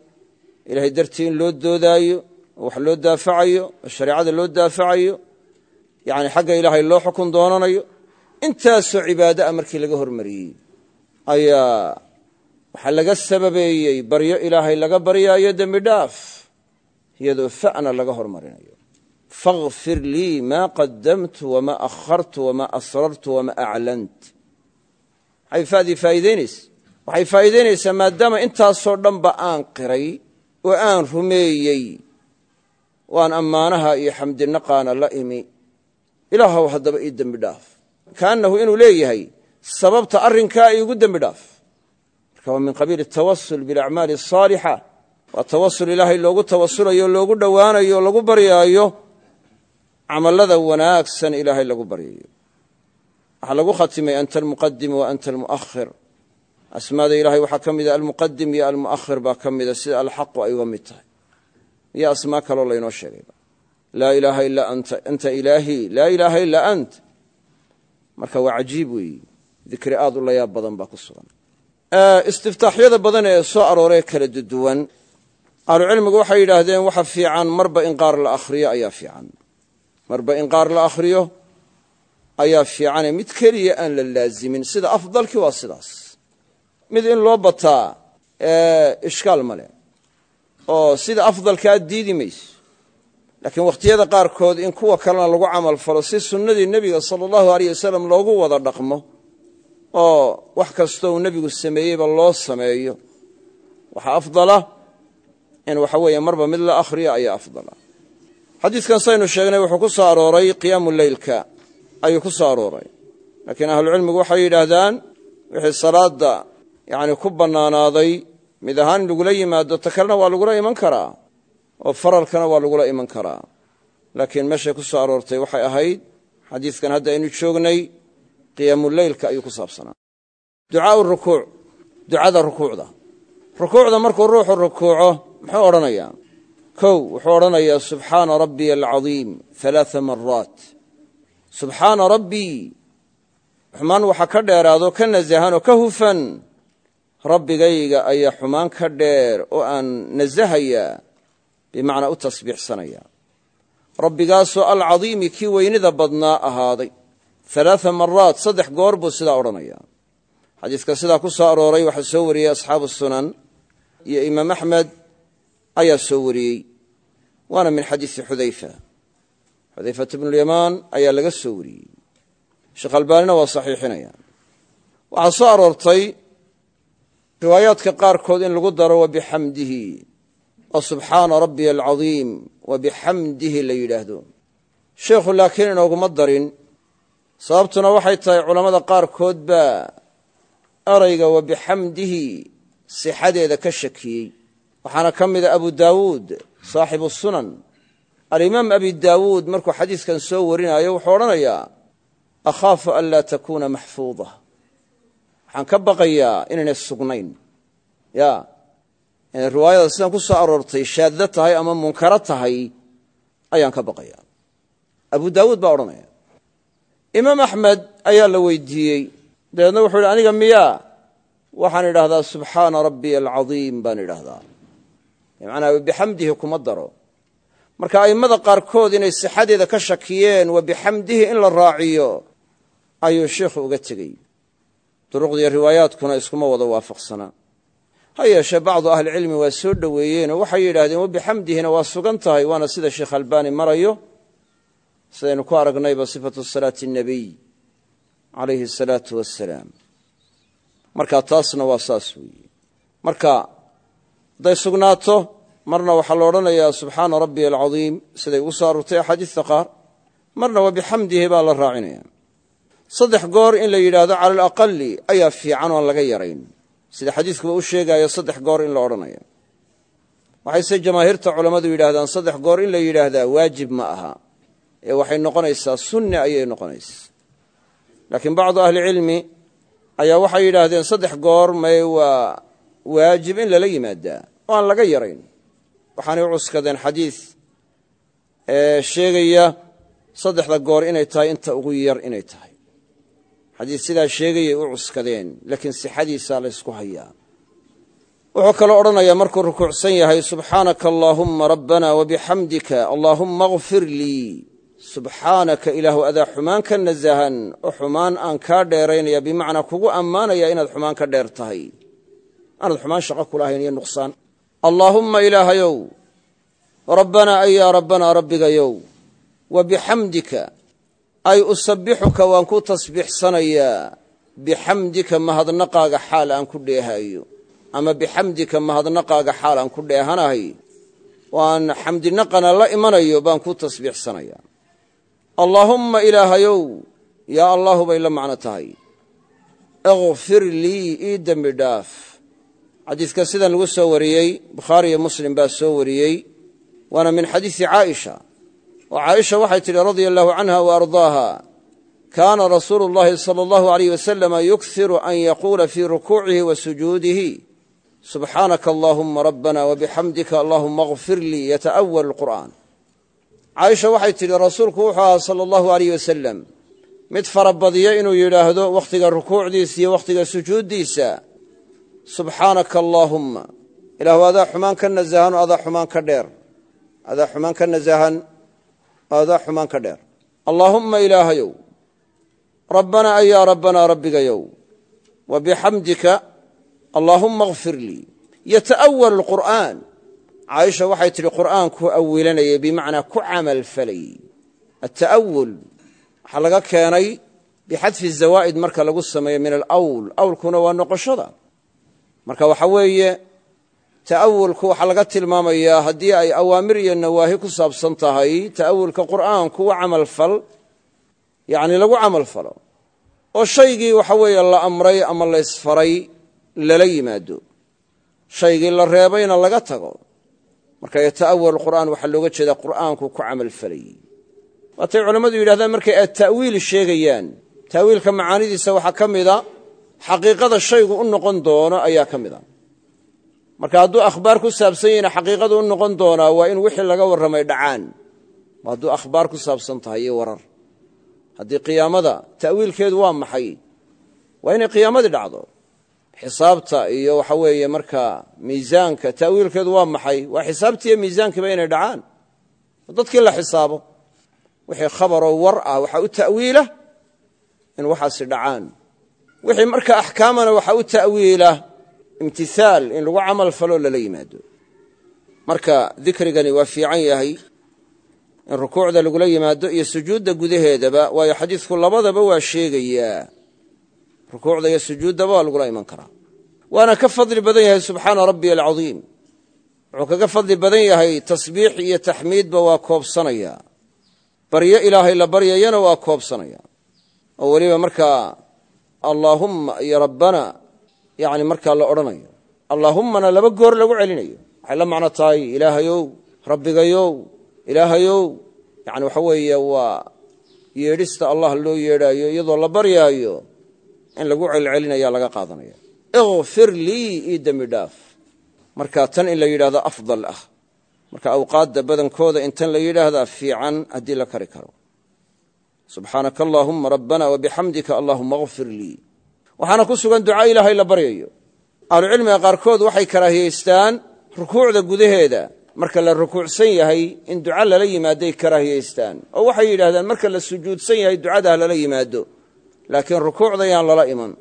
ilahay dartii in loo doodaayo oo wax loo daafacayo oo shareecada loo daafacayo yani xagga ilaahay loo xukun doonanayo intaasoo cibaado a markii laga hormariyey. Ayaa waxaa laga sababeeyey baryo ilaahay laga baryaayo dembi dhaaf iyadoo fa'na laga hormarinayo. Fakhfir lii maa qadamtu wamaa akhartu wamaa asrartu wamaa aclant maxay fadii faa'iidaynaysa waxay faa'iidaynaysaa maadaama intaasoo dhanba aan qiray oo aan rumeeyey. Waan ammaanaha iyo xamdinaqaana la imi. Ilaahow haddaba ii dembi dhaaf. Kaannahu inuu leeyahay sababta arrinkaa iigu dembi dhaaf marka waa min qabiili atawasul bilacmaali asaalixa waa tawasul ilaahay loogu tawasulayo loogu dhowaanayo lagu baryaayo camallada wanaagsan ilaahay lagu baryayo waxaa lagu khatimay anta almuqadim wa anta almu'ahir asmaada ilahay waxaa ka mida almuqadim iyo almu'ahir baa ka mida sida alxaqu ay uga mid tahay. Iyo asmaa kaloo laynoo sheegayba laa ilaaha ilaa anta anta ilaahii laa ilaaha ilaa ant. Marka waa cajiib weeyi. Dikri aad u layaab badan baa ku sugan istiftaaxyada badan ee soo arooree kala duduwan ahlucilmigu waxay yidhaahdeen waxa fiican marba in qaar la akhriyo ayaa fiican. Marba in qaar la akhriyo ayaa fiicane mid keliya aan la laazimin. Sida afdalkii waa sidaas. Mid in loo bataa ishkaal male oo sida afdalkaa diidi mayso. Laakiin wakhtiyada qaarkood in kuwa kalena lagu camal falo si sunnadii nebiga sala allahu aleyh wasalam loogu wada dhaqmo oo wax kastoo uu nebigu sameeyeyba loo sameeyo waxaa afdala in waxa weeye marba mid la akhriyo ayaa afdala. Xadiidkan saynu sheegnay wuxuu ku soo arooray qiyaamu leylka ayuu ku soo arooray. Laakiin ahlucilmigu waxay yidhaahdaan wixii salaadda yacni ku bannaanaaday mid ahaan in lagula yimaado ta kalena waa lagula iman karaa oo faralkana waa lagula iman karaa. Laakiin meeshay ku soo aroortay waxay ahayd xadiidkan hadda aynu joognay qiyaamuleylka ayuu ku saabsanaa. Ducaau rukuuc ducada rukuucda. Rukuucda markuu ruuxu rukuuco muxuu odhanayaa? Kow wuxuu odhanayaa subxaana rabbiya alcadiim alaaa maraat subxaana rabbii xumaan waxa ka dheeraado ka nasahan oo ka hufan. Rabbigayga ayaa xumaan ka dheer oo aan nasahayaa bimacnaa u tasbiixsanaya. Rabbigaasoo alcadiimi kii weynida badnaa ahaaday alaaa maraat saddex goor buu sidaa odhanaya. Xadiiska sidaa ku soo arooray waxaa soo wariyey asxaabu sunan iyo imaam axmed ayaa soo wariyey waana min xadiisi xudayfa. Xudayfata bnulyamaan ayaa laga soo wariyey. Sheekh albaanina waa saxiixinaya. Waxaa soo aroortay riwaayaadka qaarkood in lagu daro wabixamdihi oo subxaana rabbiya alcadiim wabixamdihi la yidhaahdo. Sheikhu laakiin inooguma darin sababtuna waxay tahay culammada qaarkood baa erayga wabixamdihi sixadeeda ka shakiyey. Waxaana ka mida abu daawuud saaxibu sunan. Alimaam abi daawuud markuu xadiiskan soo warinaayo wuxuu odhanayaa akhaafu an laa takuuna maxfuuda waxaan ka baqayaa inaynay sugnayn. Ya riwaayada sidan ku soo aroortay shaaddo tahay ama munkaro tahay ayaan ka baqaya abu daawuud baa odhanaya imaam axmed ayaa la weydiiyey. Dabeedna wuxuu yidhi aniga miyaa? Waxaan idhaahdaa subxaana rabbiya alcadiim baan idhaahdaa. Bimacnaa wabixamdihi kuma daro. Marka a'immada qaarkood inay sixadeeda ka shakiyeen wabixamdihi in la raaciyo ayuu sheikhu uga tegey. Duruqdiiyo riwaayaadkuna iskuma wada waafaqsanaa ha yeeshee bacdu ahlicilmi waa soo dhoweeyeenoo waxay yidhaahdeen wabixamdihina waa sugan tahay waana sida sheekh albaani marayo sidaynu ku aragnayba sifatu salaati اnebiy calayhi asalaatu wassalaam. Marka taasna waa saas weeye. Marka hadday sugnaato marna waxaa la odhanayaa subxaana rabbiya alcadiim siday ugu soo aroortay axaadiista qaar marna wabixamdihi baa la raacinaya. Saddex goor in la yidhaahdo cala alaqali ayaa fiican oon laga yarayn. Sida xadiiskuba u sheegaayo saddex goor in la odhanayo waxayse jamaahiirta culammadu yidhahdaan saddex goor in la yidhaahdaa waajib ma aha waxay noqonaysaa sunne ayay noqonaysaa. Laakiin bacdu ahlicilmi ayaa waxay yidhaahdeen saddex goor may waa waajib in lala yimaadaa. Oo aan laga yarayn. Waxaanay u cuskadeen xadiid ee sheegaya saddexda goor inay tahay inta ugu yar inay tahay. Xadiid sidaa sheegayay u cuskadeen laakiin sixadiisaa laysku hayaa. Wuxuu kaloo odhanayaa markuu rukuucsan yahay subxaanaka allaahumma rabbana wabixamdika allaahumma kfir lii subxaanaka ilaahu adaa xumaan ka nasahan oo xumaan aan kaa dheeraynaya bimacnaa kugu ammaanaya inaad xumaan ka dheer tahay. Aanaad xumaan shaqo kulahayn iyo nuqsaan. Allaahumma ilaahayow rabbanaa ay yaa rabbanaa rabbigayow wa bixamdika ay usabbixuka waan ku tasbiixsanayaa bixamdika mahadnaqaaga xaal aan ku dheehayo ama bixamdika mahadnaqaaga xaal aan ku dheehanahay. Waan xamdinaqana la imanayo baan ku tasbiixsanayaa allaahumma ilaahayow yaa allaahu bay la macno tahay. Ikfir lii ii dembi dhaaf. Xadiidka sidan lagu soo wariyey bukhaari iyo muslim baa soo wariyey waana min xadiisi caaisha. Oo caaisha waxay tidhi radia allahu canha wa ardaaha kaana rasuulu llahi sala allahu alayh wasalama yukhiru an yaquula fii rukuucihi wa sujuudihi. Subxaanaka allaahumma rabbana wabixamdika allaahuma kfir lii yata'awal lqur'aan caaisha waxay tidhi rasuulku wuxuu ahaa sala allahu alayh wasalam mid farabadiya inuu yidhaahdo wakhtiga rukuucdiisa iyo wakhtiga sujuuddiisa. Subxaanaka allaahumma ilaahu adaa xumaan ka nasahan adaa xumaan ka dheer. Adaa xumaan ka nasahan oo adaa xumaan ka dheer. Allaahumma ilaahayow rabbanaa ayaa rabbanaa rabbigayow wa bixamdika allaahumma kfir lii yata'awal lqur'aan caaisha waxay tidhi qur'aankuu awilanayay bimacnaa ku camal falayy ata'awul waxaa laga keenay bixadfi zawaa'id marka lagu sameeyo min alawl awlkuna waa noqoshada. Marka waxa weeye ta'awulku waxaa laga tilmaamayaa haddii ay awaamir iyo nawaahi ku saabsan tahay ta'awulka qur'aanku wa camalfal yacni lagu camal falo. Oo shaygii waxa weeye la amray ama la ysfaray lala yimaado. Shaygii la reebayna laga tago marka yata'awal qur'aan waxaa looga jeedaa qur'aanku ku camal falayey waatay culammadu yidhahdaan markay atta'wiil sheegayaan ta'wiilka macaanidiisa waxaa ka mida xaqiiqada shaygu u noqon doono ayaa ka mid a. Marka hadduu akhbaar ku saabsan yahina xaqiiqadu u noqon doonaa waa in wixii laga warramay dhacaan. Hadduu akhbaar ku saabsan tahay iyo warar. Haddii qiyaamada ta'wiilkeedu waa maxay? Waa inay qiyaamadii dhacdo xisaabta iyo waxa weeye markaa miisaanka ta'wiilkeedu waa maxay? Waa xisaabtiiyo miisaankiiba inay dhacaan. Dadkii la xisaabo wixii khabaroo war ah waxaa u ta'wiila in waxaasi dhacaan. Wixii marka axkaamana waxaa u ta'wiila imtihaal in lagu camal faloo lala yimaado. Marka dikrigani waa fiican yahay in rukuucda lagula yimaado iyo sujuudda gudaheedaba waayo xadiidku labadaba waa sheegayaa rukuucda iyo sujuuddaba waa lagula iman karaa. Waana ka fadli badan yahay subxaana rabbiya alcadiim. Wuxuu kaga fadli badan yahay tasbiix iyo taxmiidba waa koobsanaya. Baryo ilaahay la baryayana waa koobsanaya. Oo weliba markaa allaahumma iyo rabbana yani markaa la odhanayo allaahummana laba goor lagu celinayo. Waxay la macno tahay ilaahayow rabbigayow ilaahayow. Yani waxa weeye waa yeedhista allah loo yeedhaayo iyadoo la baryaayo in lagu celcelinaya laga qaadanaya. Ikfir lii ii dembi dhaaf. Marka tan in la yidhahdo afdal ah. Marka awqaadda badankooda in tan la yidhaahdaa fiican haddii la kari karo. Subxaanaka allaahumma rabbana wabixamdika allaahuma kfir lii. Waxaana ku sugan duca ilaahay la baryayo. Ahlucilmiga qaarkood waxay karaahiyeystaan rukuucda gudaheeda. Marka la rukuucsan yahay in duca lala yimaaday karaahiyeystaan. Oo waxay yidhahdaan marka la sujuudsan yahay ducadah lala yimaado laakiin rukuucda yaan lala iman.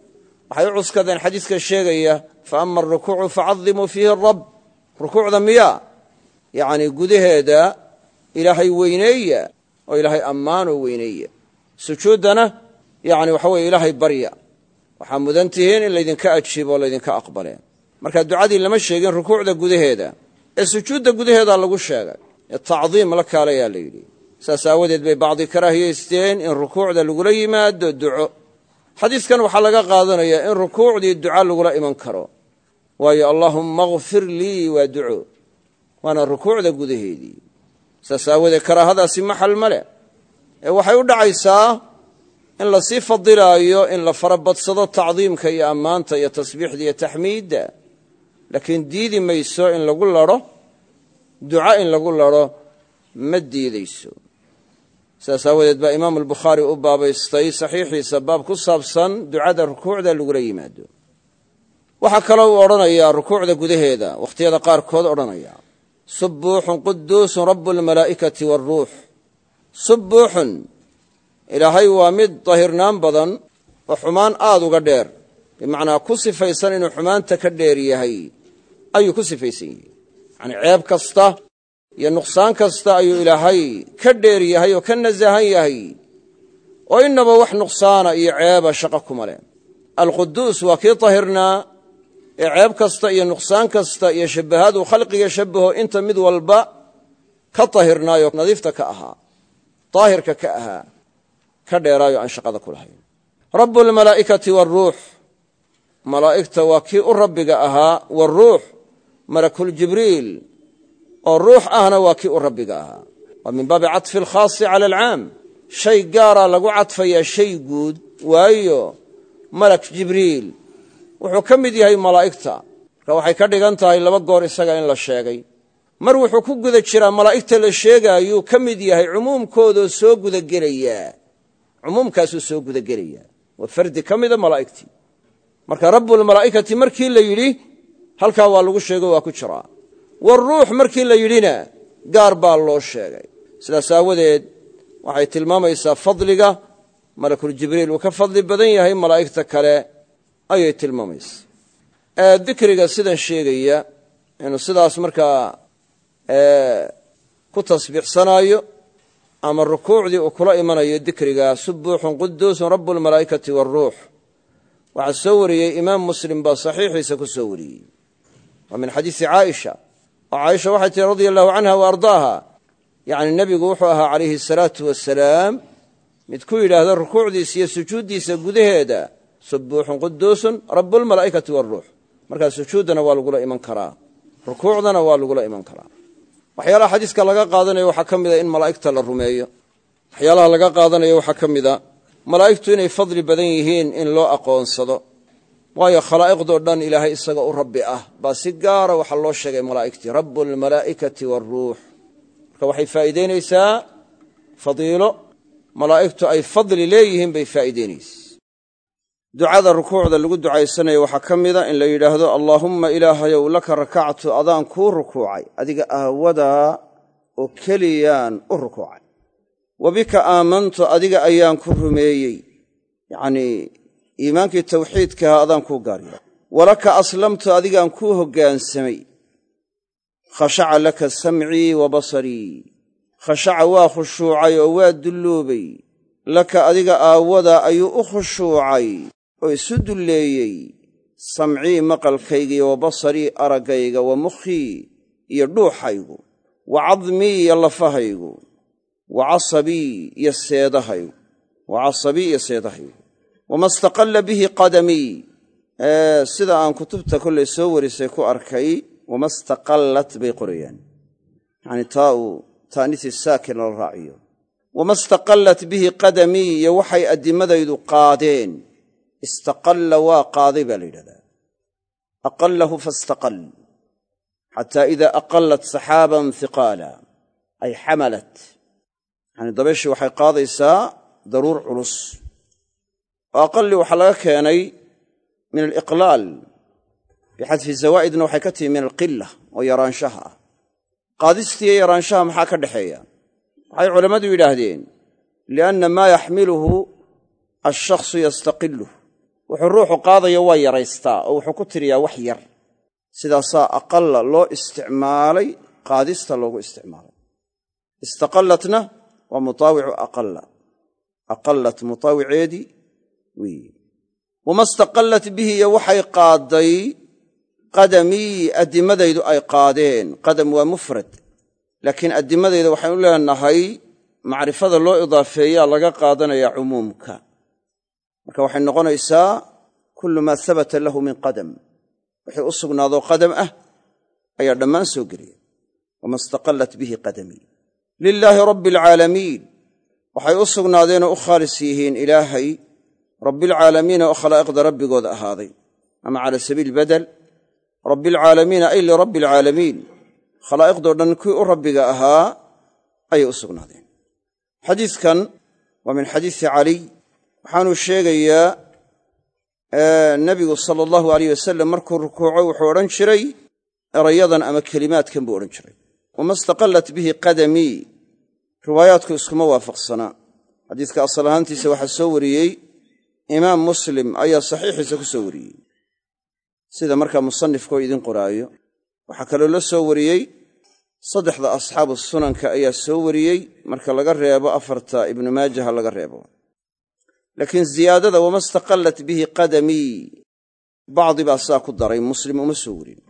Waxay u cuskadeen xadiiska sheegaya fa ama arukuucu facadimuu fiihi rab rukuucda miya yacni gudaheeda ilaahay weyneeya oo ilaahay ammaanoo weyneeya. Sujuuddana yani waxa weye ilaahay barya. Waxaa mudan tihiin in laydinka ajiibo o laydinka aqbaleen. Marka ducadii lama sheegin rukuucda gudaheeda ee sujuudda gudaheeda lagu sheegay. Ee tacdiim la kaalayaa la yidhi saas aawadeed bay bacdi karaahiyeysteen in rukuucda lagula yimaado duco. xadiidkan waxaa laga qaadanayaa in rukuucdii duca lagula iman karo. waayo allaahumma kfir lii waa duco. waana rukuucda gudaheedii. saas aawoodee karaahadaasi maxal ma leh. ee waxay u dhacaysaa in la sii fadilaayo in la farabadsado tacdiimka iyo ammaanta iyo tasbiixda iyo taxmiidda. laakiin diidi mayso in lagu ladho duca in lagu ladho ma diidayso sidaas aawadeed baa imaamu albukhaari u baabaystay saxiixiisa baab ku saabsan ducada rukuucda lagula yimaado. Waxaa kaloo uu odhanayaa rukuucda gudaheeda wakhtiyada qaarkood odhanaya subuuxun quduusun rabu lmalaa'ikati waaruux subuuxun ilaahay waa mid dahirnaan badan oo xumaan aad uga dheer. Bimacnaa ku sifaysan inuu xumaanta ka dheer yahay ayuu ku sifaysan yahay. Yacnii ceeb kasta iyo nuqsaan kasta ayuu ilaahay ka dheer yahay oo ka nasahan yahay. Oo innaba wax nuqsaana iyo ceeba shaqo kuma leh. Alquduus waa kii dahirnaa ee ceeb kasta iyo nuqsaan kasta iyo shabbahaad uu khalqiga shabbaho inta mid walba ka dahirnaayo nadiifta ka ahaa daahirka ka ahaa ka dheeraayo aan shaqada ku lahayn. Rabu lmalaa'ikati waaruux malaa'igta waa kii u rabbiga ahaa waaruux malakuljibriil oo ruux ahna waa kii u rabbiga ahaa. Waa min baabi catfi alkhaasi cala alcaam. Shay gaaraa lagu cadfayaa shay guud. Waayo malak jibriil wuxuu ka mid yahay malaa'igta. Marka waxay ka dhigan tahay laba goor isaga in la sheegay. Mar wuxuu ku guda jiraa malaa'igta la sheegaayuu ka mid yahay cumuumkoodoo soo gudagelayaa cumuumkaasuu soo gudagelayaa waa fardi ka mida malaa'igtii. Marka rabbulmalaa'ikati markii la yidhi halkaa waa lagu sheego waa ku jiraa waruux markii la yidhina gaar baa loo sheegay. Sidaas aawadeed waxay tilmaamaysaa fadliga malakuljibriil uu ka fadli badan yahay malaa'igta kale ayay tilmaamaysaa. Dikriga sidan sheegaya inuu sidaas markaa ku tasbiixsanaayo ama rukuucdii uu kula imanayo dikriga subuuxun quduusun rabu lmalaa'ikati waaruux waxaa soo wariyey imaam muslim baa saxiixiisa ku soo wariyey. Waa min xadiisi caaisha oo caaisha waxay tihi radia allahu canha wa ardaaha yacni nebigu wuxuu ahaa calayhi asalaatu wasalaam mid ku yidhaahda rukuucdiisa iyo sujuuddiisa gudaheeda subuuxun quduusun rabulmalaa'ikati waaruux markaa sujuuddana waa lagula iman karaa rukuucdana waa lagula iman karaa. Waxyaalaha xadiiska laga qaadanayo waxaa ka mida in malaa'igta la rumeeyo. Waxyaalaha laga qaadanayo waxaa ka mida malaa'igtu inay fadli badan yihiin in loo aqoonsado waayo khalaa'iqdoo dhan ilaahay isaga u rabbi ah baa si gaara waxaa loo sheegay malaa'igtii rabbulmalaa'ikati waaruux marka waxay faa'iidaynaysaa fadiilo malaa'igtu ay fadli leeyihiin bay faa'iidaynaysa ducada rukuucda lagu ducaysanayo waxaa ka mida in la yidhaahdo allaahumma ilaahayow laka rakactu adaan kuu rukuucay. Adiga aawadaa oo keliyaan u rukuucay. Wa bika aamantu adiga ayaan ku rumeeyey. Yacnii iimaankii tawxiidkaha adaan kuu gaarya walaka aslamtu adigaan kuu hoggaansamay khashaca laka samcii wa basarii khashaca waa khushuucay oo waa dulloobay. Laka adiga aawadaa ayuu u khushuucay oo isu dulleeyey. Samcii maqalkaygiiyo wa basarii araggayga wa mukhii iyo dhuuxaygu. Wa cadmii iyo lafahaygu. Wa casabii iyo seedahaygu. Wa casabii iyo seedahaygu wama istaqalla bihi qadamii sida aan kutubta kollay soo warisay ku arkay wama istaqallat bay qorayaan. yacni taa uu taanisi saakin la raaciyo. wama istaqallat bihi qadamii iyo waxay addimadaydu qaadeen. istaqalla waa qaaday baa la yidhahdaa. aqallahu faistaqal xataa idaa aqallat saxaaban hiqaala ay xamalat yacni dabayshii waxay qaadaysaa daruur culus oo aqali waxaa laga keenay min aliqlaal bixadfi zawaa'idna waxay ka timi min alqila oo yaraanshaha ah qaadistiiyo yaraanshaha maxaa ka dhexeeya waxay culammadu yidhaahdeen lianna maa yaxmiluhu alshakhsu yastaqiluh wuxuu ruuxu qaadayo waa yaraystaa oo wuxuu ku tiriyaa wax yar sidaasaa aqalla loo isticmaalay qaadista loogu isticmaalay istaqallatna waa mutaawicu aqalla aqallat mutaawiceedii wama istaqallat bihi iyo waxay qaadday qadamii addimadaydu ay qaadeen. Qadam waa mufrad. Laakiin addimadayda waxaynu leenahay macrifada loo idaafeeyaa laga qaadanayaa cumuumka. Marka waxay noqonaysaa kullu maa habata lahu min qadam. Wixii u sugnaadoo qadam ah ayaa dhammaan soo geliya. Wama istaqallat bihi qadamii lilaahi rabbi alcaalamiin waxay u sugnaadeenoo u khaalis yihiin ilaahay rabbialcaalamiina oo khalaa'iqda rabbigooda ahaaday. Ama cala sabiil badel rabbialcaalamiina ay lirabbi alcaalamiin khalaa'iqdoo dhan kuwii u rabbiga ahaa ayay u sugnaadeen. Xadiidkan waa min xadiisi caliy waxaanuu sheegayaa nebigu sala allahu aleyh wasalam markuu rukuuco wuxuu odhan jiray erayadan ama kelimaadkan buu odhan jiray. Wama istaqallat bihi qadamii riwaayaadku iskuma waafaqsanaa xadiiska asal ahaantiisa waxaa soo wariyey imaam muslim ayaa saxiixiisa ku soo wariyey. Sida markaa musanifkoo idin qoraayo waxaa kaloo la soo wariyey saddexda asxaabu sunanka ayaa soo wariyey marka laga reebo afarta ibnu maajaha laga reebo. Laakiin ziyaadada wama istaqallat bihi qadamii bacdi baa saa ku daray muslim uma soo warin.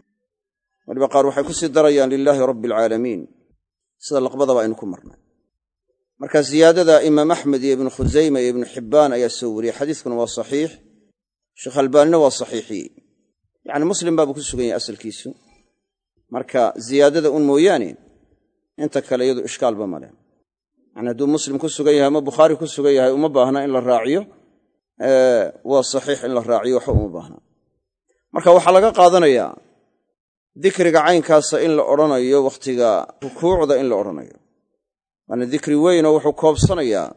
Waliba qaar waxay ku sii darayaan lilaahi rabbi alcaalamiin sida laqbadaba aynu ku marnay marka ziyaadada imaam axmed iyo ibnu khusayma iyo ibnu xibbaan ayaa soo wariyey. Xadiiskuna waa saxiix. Sheekh albaanina waa saxiixiyey yacni muslim baabuu ku sugan yahay asalkiisu. Marka ziyaadada un mooyaane inta kale iyadu ishkaalba male yani hadduu muslim ku sugan yahay ama bukhaari ku sugan yahay uma baahna in la raaciyo. Waa saxiix in la raaciyo waxba uma baahna. Marka waxaa laga qaadanayaa dikriga caynkaasa in la odhanayo wakhtiga rukuucda in la odhanayo waana dikri weynoo wuxuu koobsanayaa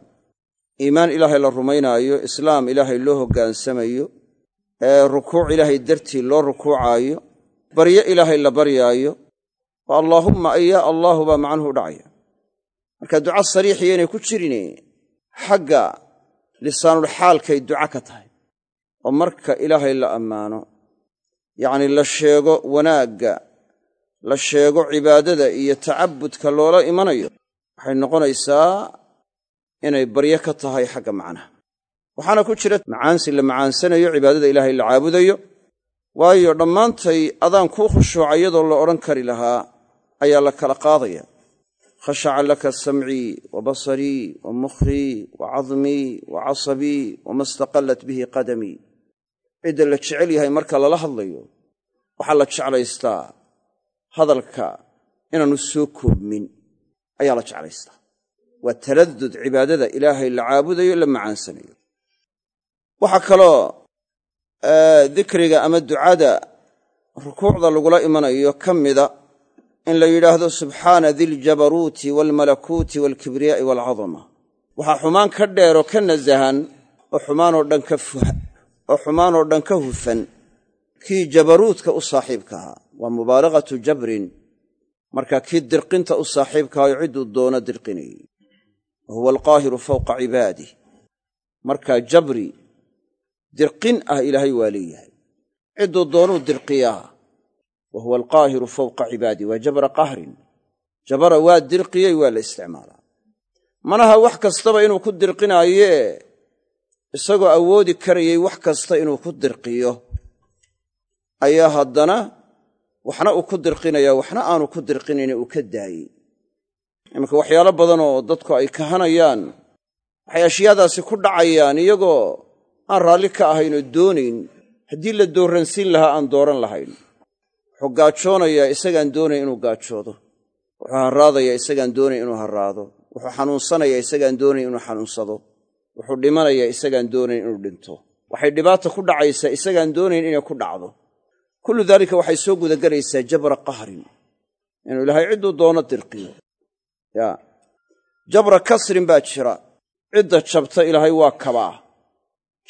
iimaan ilaahay la rumaynaayo islaam ilaahay loo hoggaansamayo ee rukuuc ilaahay dartii loo rukuucaayo baryo ilaahay la baryaayo. Oo allaahumma ayaa allaahu baa macnuhu dhacaya. Marka duca sariixiyo inay ku jirine xagga lisaanulxaalkay duca ka tahay. Oo marka ilaahay la ammaano yacnii la sheego wanaagga la sheego cibaadada iyo tacabudka loola imanayo waxay noqonaysaa inay baryo ka tahay xagga macnaha. Waxaana ku jira macaansi la macaansanayo cibaadada ilaahay la caabudayo waayo dhammaantay adaan kuu khushuuca iyadoo la odhan kari lahaa ayaa la kala qaadaya. Khashaca laka samcii wa basarii wa mukhii wa cadmii wa casabii wama istaqallat bihi qadamii cidda la jecel yahay marka lala hadlayo waxaa la jeclaystaa hadalka inaannu soo koobmin ayaa la jeclaystaa waa taladud cibaadada ilaahay la caabudayo la macaansanayo waxaa kaloo dikriga ama ducada rukuucda lagula imanayo ka mida in la yidhaahdo subxaana diljabaruuti waalmalakuuti waalkibriyaa'i waalcadama waxaa xumaan ka dheeroo ka nasahan oo xumaanoo dhan ka fuha oo xumaanoo dhan ka hufan kii jabaruudka u saaxiibka ahaa. Waa mubaalaqatu jabrin marka kii dirqinta u saaxiibkaayo cidduu doono dirqinayey wa huwa alqaahiru fawqa cibaadih markaa jabri dirqin ah ilaahay waa leeyahay. Cidduu doonuu dirqiyaa. Wa huwa alqaahiru fawqa cibaadih waa jabra qahrin. Jabara waa dirqiyey waa la isticmaalaa. Manaha wax kastaba inuu ku dirqinaayee isagoo awoodi karayey wax kasta inuu ku dirqiyo. Ayaa haddana waxna uu ku dirqinayaa waxna aanu ku dirqinayne uu ka daayey iminka waxyaalo badan oo dadku ay kahanayaan waxay ashyaadaasi ku dhacayaan iyagoo aan raalli ka ahaynoo doonayn haddii la doorransiin lahaa aan dooran lahayn. Wuxuu gaajoonayaa isagaan doonayn inuu gaajoodo. Wuxuu harraadayaa isagaan doonayn inuu harraado wuxuu xanuunsanayaa isagaan doonayn inuu xanuunsado. Wuxuu dhimanayaa isagaan doonayn inuu dhinto. Waxay dhibaata ku dhacaysaa isagaan doonayn inay ku dhacdo kullu daalika waxay soo gudagelaysaa jabra qahrin inuu ilaahay cidduu doono dirqiyo. Yaa jabra kasrin baa jira. Cidda jabta ilaahay waa kabaa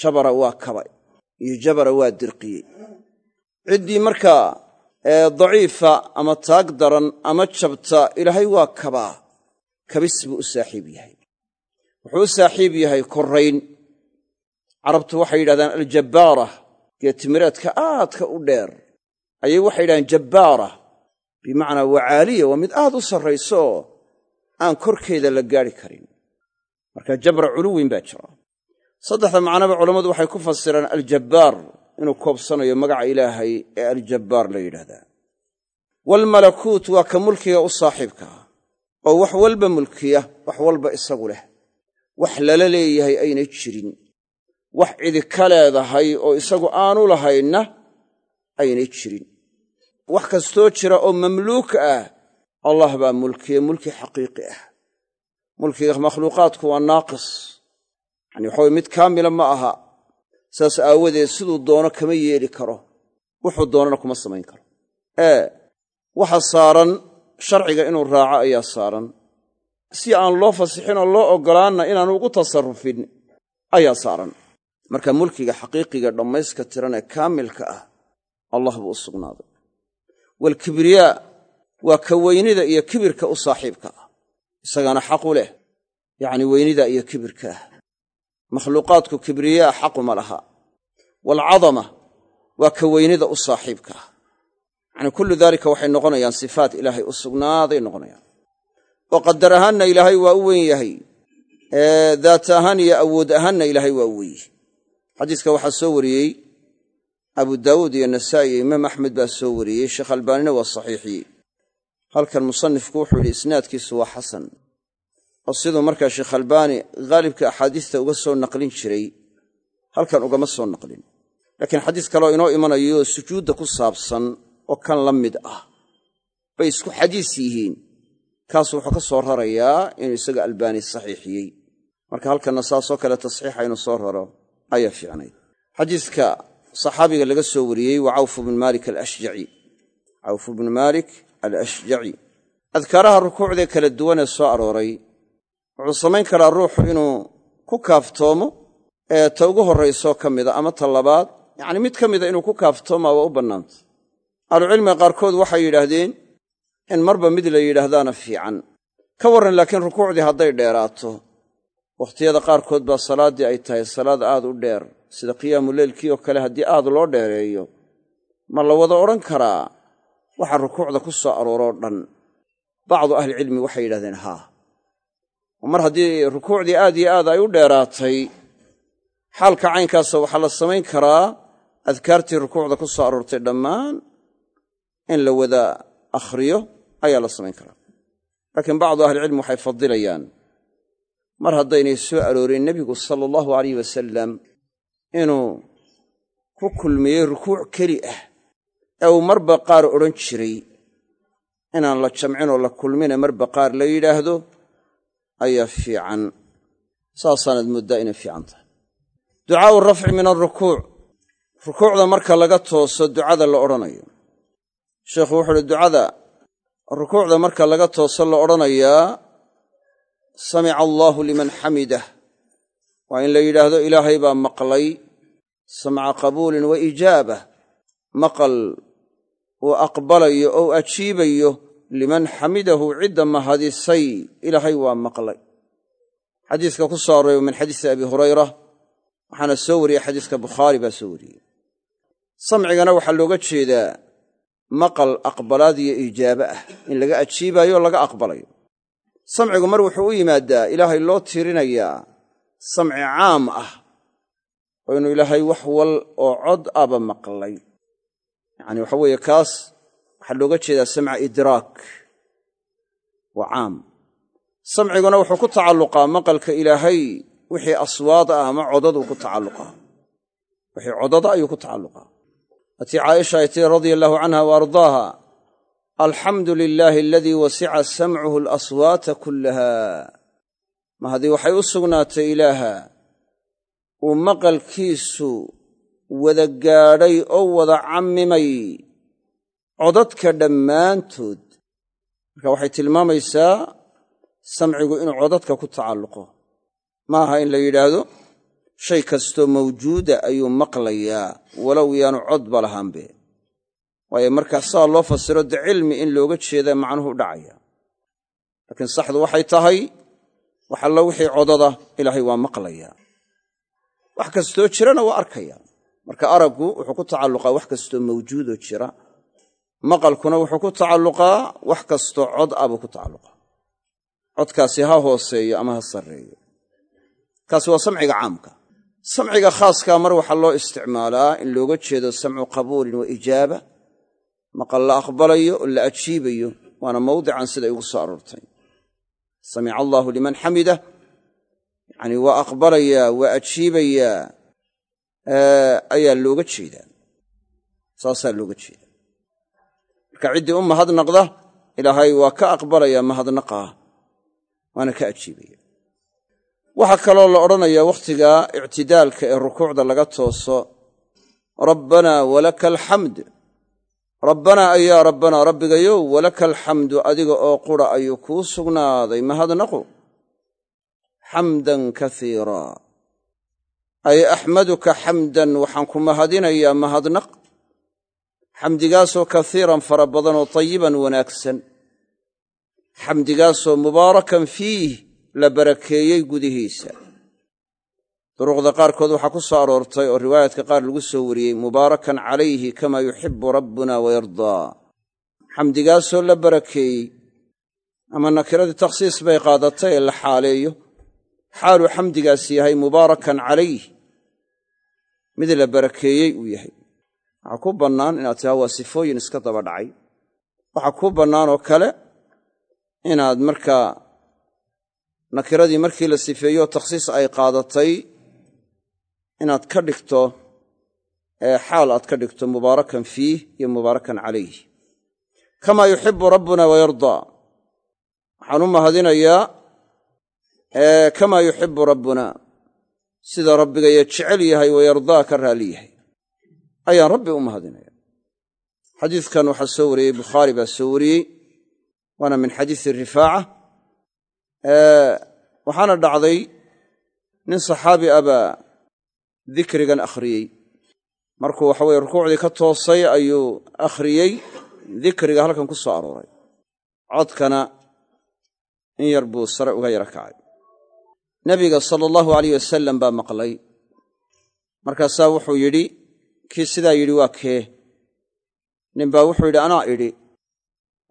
jabara waa kabay iyo jabara waa dirqiyey. Ciddii markaa daciifa ama taag daran ama jabta ilaahay waa kabaa kabis buu u saaxiib yahay. Wuxuu u saaxiib yahay korrayn. Carabtu waxay yidhahdaan aljabbaara geetimireedka aadka u dheer ayay waxay yidhahdaan jabbaara. Bimacnaa waa caaliya waa mid aad u sarrayso oo aan korkeeda la gaadhi karin. Marka jabra culuwin baa jira. Saddexda macnoba culammadu waxay ku fasiraan aljabbaar inuu koobsanayo magaca ilaahay ee aljabbaar la yidhaahdaa. Waalmalakuut waa ka mulkiga u saaxiibka oo wax walba mulkiya wax walba isagu leh. Wax lala leeyahay aynay jirin. Wax cidi ka leedahay oo isagu aanu lahaynna aynay jirin wax kastoo jira oo mamluuk ah allah baa mulkiye mulki xaqiiqi ah. Mulkiga makhluuqaadku waa naaqis. Yani waxa mid kaamila ma aha. Saas aawadeed siduu doono kama yeeli karo. Wuxuu doonana kuma samayn karo. Ee waxa saaran sharciga inuu raaco ayaa saaran. Si aan loo fasixin oo loo oggolaanna inaanu ugu tasarrufin ayaa saaran. Marka mulkiga xaqiiqiga dhammayska tiran ee kaamilka ah allah buu u sugnaaday waalkibriyaa waa ka weynida iyo kibirka u saaxiibka. Ah isagaana xaqu leh yacni weynida iyo kibirka. Ah makhluuqaadku kibriyaa xaquma laha. Waalcadama waa ka weynida u saaxiibka. Ah yacni kullu daalika waxay noqonayaan sifaat ilaahay u sugnaaday noqonayaan. Oo qadar ahaanna ilaahay waa u weyn yahay. Daat ahaan iyo awood ahaanna ilaahay waa u weyn yahay. Xadiiska waxaa soo wariyey abu daawuud iyo nasaa'i iyo imaam axmed baa soo wariyey. Sheekh albaanina waa saxiixiyey halkan musanifku wuxuu yidhi isnaadkiisu waa xasan. Oo siduu markaa sheekh albaani haalibka axaadiista uga soo naqlin jiray. Halkan ugama soo naqlin. Laakiin xadiis kaleoo inoo imanayo sujuudda ku saabsan oo kan la mid ah. Bay isku xadiis yihiin. Kaasu wuxuu ka soo rarayaa inuu isaga albaani saxiixiyey. Marka halkanna saasoo kale tasxiixa inuu soo raro ayaa fiicnayd. Xadiiska saxaabiga laga soo wariyey waa cawfu bnu maalik alashjaci. Cawfu bnu maalik alashjaci. Adkaaraha rukuucdee kala duwanee soo arooray wuxuu samayn karaa ruuxu inuu ku kaaftoomo ee ta ugu horraysoo ka mida ama ta labaad yacni mid ka mida inuu ku kaaftoomaa waa u bannaantay. Ahlucilmiga qaarkood waxay yidhaahdeen in marba mid la yidhaahdaana fiican. Ka warran laakiin rukuucdii hadday dheeraato wakhtiyada qaarkood baa salaaddii ay tahay salaad aad u dheer sida qiyaamu leylkii oo kale haddii aad loo dheereeyo ma la wada odhan karaa? Waxa rukuucda ku soo arooroo dhan. Bacdu ahlicilmi waxay yidhahdeen haa. Oo mar haddii rukuucdii aad iyo aad ay u dheeraatay xaalka caynkaasa waxaa la samayn karaa adkaartii rukuucda ku soo aroortay dhammaan in la wada akhriyo ayaa la samayn karaa. Laakiin bacdu ahlicilmi waxay fadilayaan mar haddaynay soo aroorin nebigu sala allahu alayh wasalam inuu ku kulmiyey rukuuc keli ah. Ee uu marba qaar odhan jiray inaan la jamcinoo la kulmine marba qaar la yidhaahdo ayaa fiican. Saasaanaad mooddaa inay fiican tahay. Ducaau rafci min alrukuuc rukuucda marka laga tooso ducada la odhanayo. Sheikhu wuxuu uhi ducada rukuucda marka laga tooso la odhanayaa samica allaahu liman xamidah. Waa in la yidhaahdo ilaahay baa maqlay samca qabuulin wa ijaabah maqal uu aqbalayo ou ajiibayo liman xamidahu cidda mahadisay ilaahay waa maqlay. Xadiiska ku soo arooray min xadiisi abi hurayra waxaana soo wariyey xadiiska bukhaari baa soo wariyey. Samcigana waxaa looga jeedaa maqal aqbalaad iyo ijaabo ah in laga ajiibaayo o laga aqbalayo. Samcigu mar wuxuu u yimaadaa ilaahay loo tiirinayaa samci caam ah oo inuu ilaahay wax wal oo cod aba maqlay. Yacani waxa weeye kaas waxaa looga jeedaa samca idraak waa caam. Samciguna wuxuu ku tacalluqaa maqalka ilaahay wixii aswaad ah ama codaduu ku tacalluqaa. Wixii codada ayuu ku tacalluqaa. Atii caaisha ay tihi radia allaahu canha wa ardaaha alxamdu lilaahi aladii wasica samcuhu alaswaata kullaha ma haddii waxay u sugnaatay ilaaha uu maqalkiisu wada gaadhay oo wada cammimay codadka dhammaantood. Marka waxay tilmaamaysaa samcigu inuu codadka ku tacalluqo. Ma aha in la yidhaahdo shay kastoo mawjuuda ayuu maqlayaa walow yaanu codba lahaanbe. Waayo markaa saa loo fasiro de cilmi in looga jeeda macnuhu dhacaya. Laakiin saxdu waxay tahay wax allo wixii codada ilaahay waa maqlayaa wax kastoo jirana waa arkaya. Marka araggu wuxuu ku tacalluqaa wax kastoo mawjuudoo jira. Maqalkuna wuxuu ku tacalluqaa wax kastoo cod ah buu ku tacalluqaa. Codkaasi ha hooseeyo ama ha sarreeyo. Kaasi waa samciga caamka. Samciga khaaskaa mar waxaa loo isticmaalaa in looga jeedo samcu qabuulin wa ijaaba. Maqal la aqbalayo oo la ajiibayo waana mawdican siday ugu soo aroortay. Samica allaahu liman xamidah yacanii waa aqbalayaa waa ajiibayaa ayaa looga jeedaa. Saasaa looga jeedaa. Marka ciddii u mahadnaqda ilaahay waa ka aqbalaya mahadnaqaa waana ka ajiibaya. Waxaa kaloo la odhanayaa wakhtiga ictidaalka ee rukuucda laga tooso. Rabbanaa walaka alxamd rabbanaa ayaa rabbanaa rabbigayow walaka alxamdu adiga oo qura ayuu kuu sugnaaday mahadnaqu xamdan kaiiraa ay axmaduka xamdan waxaan ku mahadinayaa mahadnaq. Xamdigaasoo kaiiran fara badanoo tayiban wanaagsan. Xamdigaasoo mubaarakan fiih la barakeeyey gudihiisa. Duruqda qaarkood waxaa ku soo aroortay oo riwaayaadka qaar lagu soo wariyey mubaarakan calayhi kamaa yuxibu rabbuna wayardaa xamdigaasoo la barakeeyey. Ama nakiradii takhsiis bay qaadatay ee la xaaleeyo xaaluu xamdigaas yahay mubaarakan calayh. Mid la barakeeyey uu yahay. Waxaa ku bannaan inaad tihaa waa sifooyin iska daba dhacay. Waxaa kuu bannaan oo kale inaad markaa nakiradii markii la sifeeyo takhsiis ay qaadatay inaad ka dhigto xaal aad ka dhigto mubaarakan fiih iyo mubaarakan calayh. Kamaa yuxibu rabbuna wayardaa waxaan u mahadinayaa kamaa yuxibu rabbuna? Sida rabbigaya jecel yahay wayardaa ka raalli yahay. Ayaan rabbi u mahadinaya. Xadiidkan waxaa soo wariyey bukhaari baa soo wariyey waana min xadiisi rifaaca. Waxaana dhacday nin saxaabi abaa dikrigan akhriyey. Markuu waxa weye rukuucdii ka toosay ayuu akhriyey dikriga halkan ku soo arooray. Codkana in yar buu sare uga yaro kacay nebiga sala allahu alayh wasalam baa maqlay. Markaasaa wuxuu yidhi kii sidaa yidhi waa kee. Ninbaa wuxuu yidhi anaa idhi.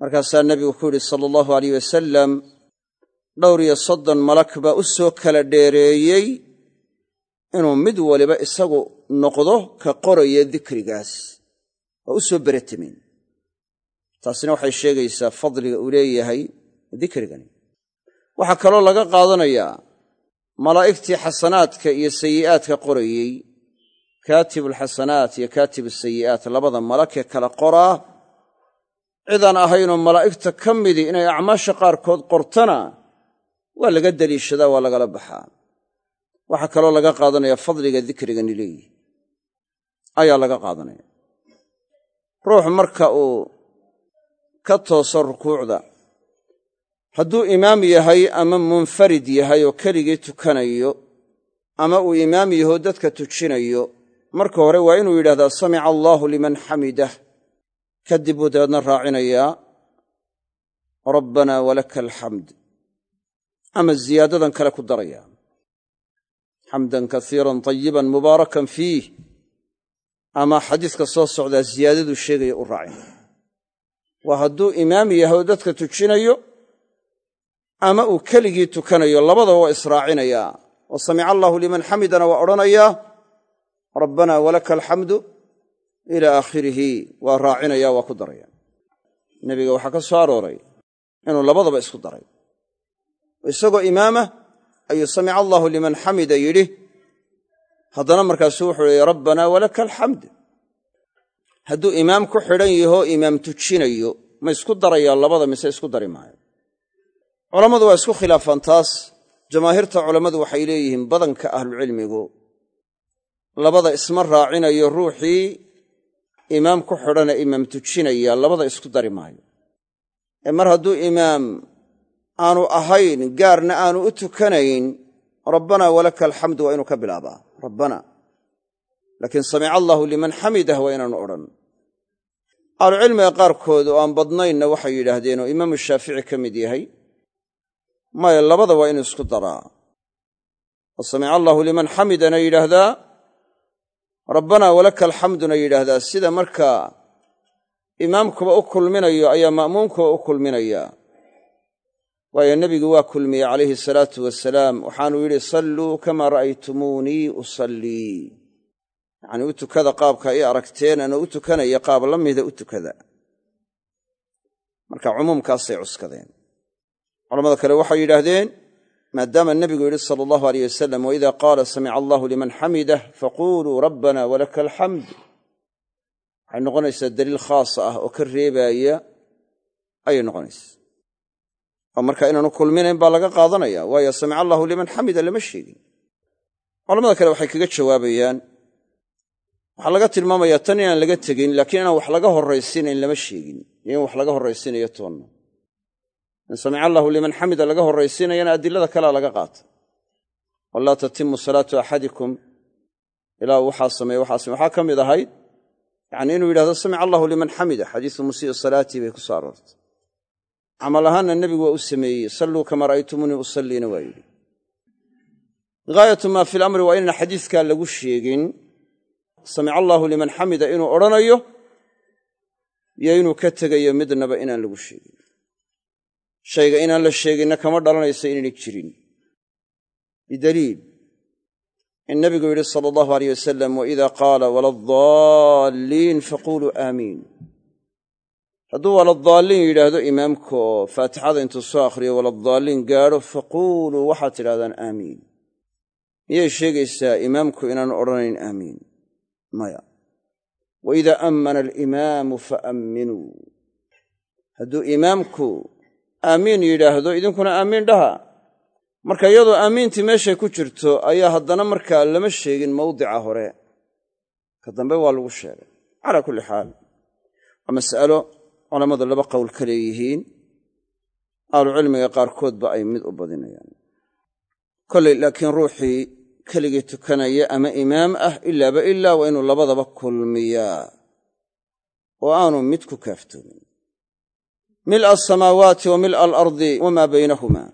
Markaasaa nebigu ku yidhi sala allahu alayh wasalam dhowr iyo soddon malak baa u soo kala dheereeyey inuu mid waliba isagu noqdo ka qoraya dikrigaas waa u soo beratamin taasina waxay sheegaysaa fadliga uu leeyahay dikrigani. Waxaa kaloo laga qaadanayaa malaa'igtii xasanaadka iyo sayi'aadka qorayey kaatibulxasanaat iyo kaatib sayi'aat labada malakee kala qoraa cidaan ahaynoo malaa'igta ka midii inay acmaasha qaarkood qortana waa laga deliishadaa waa lagala baxaa. Waxaa kaloo laga qaadanaya fadliga dikrigani leeyihi ayaa laga qaadanaya. Ruux marka uu ka tooso rukuucda hadduu imaam yahay ama munfarid yahay oo keligii tukanayo ama uu imaam yahoo dadka tujinayo marka hore waa inuu yidhahdaa samica allaahu liman xamidah kadib buu dabeedna raacinayaa rabbanaa walaka alxamd. Ama ziyaadadan kale ku daraya xamdan kasiiran tayiban mubaarakan fiih. Ama xadiiska soo socdaa ziyaadaduu sheegaya u raacina waa hadduu imaam yahay oo dadka tujinayo ama uu keligii tukanayo labadaba waa israacinayaa oo samica allaahu liman xamidana waa odhanayaa rabbanaa walaka alxamdu ilaa aakhirihi. Waa raacinaya waa ku daraya. Nebiga waxaa ka soo arooray inuu labadaba isku daray. Isagoo imaamah ayuu samica allaahu liman xamida yidhi haddana markaasuu wuxuu yihi rabbanaa walaka alxamd hadduu imaam ku xidhan yahoo imaam tujinayo ma isku darayaa labada mise isku dari maayo culammadu waa isku khilaafaan taas. Jamaahiirta culammadu waxay leeyihiin badanka ahlucilmigu. Labada isma raacinayo ruuxii imaam ku xidhana imaam tujinaya labada isku dari maayo. Ee mar hadduu imaam aanu ahayn gaarna aanu u tukanayn rabbanaa walaka alxamdu waa inuu ka bilaabaa. Rabbana. Laakiin samica allaahu liman xamidah waa inaanu odhan. Ahlucilmiga qaarkood oo aan badnaynna waxay yidhaahdeen oo imaamu shaafici ka mid yahay maya labada waa inuu isku daraa. Oo samica allaahu liman xamidana yidhaahdaa. Rabbanaa walaka alxamduna yidhaahdaa. Sida markaa imaamkuba u kulminayo ayaa ma'muumkuba u kulminaya. Waayo nebigu waa kulmiyey calayhi salaatu wasalaam waxaanuu yidhi salluu kamaa ra'aytumuunii usallii. Yacanii u tukada qaabka i aragteen ana u tukanaya qaab la mida u tukada. Marka cumuumkaasay cuskadeen culamada kale waxay yidhaahdeen maadaama nebigu yidhi sala allahu aleyh wasalam waida qaala samica allahu liman xamidah faquuluu rabbana walaka alxamd waxay noqonaysaa daliil khaasa ah oo ka reebaaya ayay noqonaysa oo marka inaanu kulminayn baa laga qaadanaya waayo samica allahu liman xamida lama sheegin. Culamada kale waxay kaga jawaabayaan waxaa laga tilmaamayaa tan inaan laga tegin laakiin inaan wax laga horraysiinayn lama sheegin. In wax laga horraysiinayo toonna in samica allahu liman xamida laga horraysiinayana adilada kalea laga qaata. Walaa tatimu salaatu axadikum ilaa waxaa sameeye waxaa sameye waxaa ka mid ahayd yacni inuu yidhahdo samica allahu liman xamida xadiisu musii'i salaatii bay ku soo aroortay. Camal ahaanna nebigu waa u sameeyey salluu kama ra'aytumuunii usalliina waa yidhi. Gaayatu maa fi lamri waa inaan xadiiskaa lagu sheegin samica allaahu liman xamida inuu odhanayo iyo inuu ka tegayo midnaba inaan lagu sheegin shayga inaan la sheeginna kama dhalanayso inaynay jirin. Bidaliil. In nabigu yidhi sala allahu aleyh wasalam waida qaala waladaalliin faquluu aamiin hadduu waladaalliin yidhaahdo imaamka oo faatixada intuu soo akhriyo waladaalliin gaadho faquuluu waxaad tidhahdaan aamiin. Miyay sheegaysaa imaamku inaanu odhanayn aamiin. Maya. Waida ammana alimaamu faamminuu hadduu imaamku aamiin yidhaahdo idinkuna aamiin dhaha. Marka iyadoo aamiintii meeshay ku jirto ayaa haddana markaa lama sheegin mawdica hore. Ka dambe waa lagu sheegay. Calaa kulli xaal waa mas'alo culammadu laba qowl ka leeyihiin. Ahlucilmiga qaarkoodba ay mid u badinayaan. Kolley laakiin ruuxii keligii tukanaya ama imaam ah ilaaba ilaa waa inuu labadaba kulmiyaa. Oo aanu mid ku kaaftoomin mil'a asamaawaati wa mil'a alardi wamaa baynahumaa.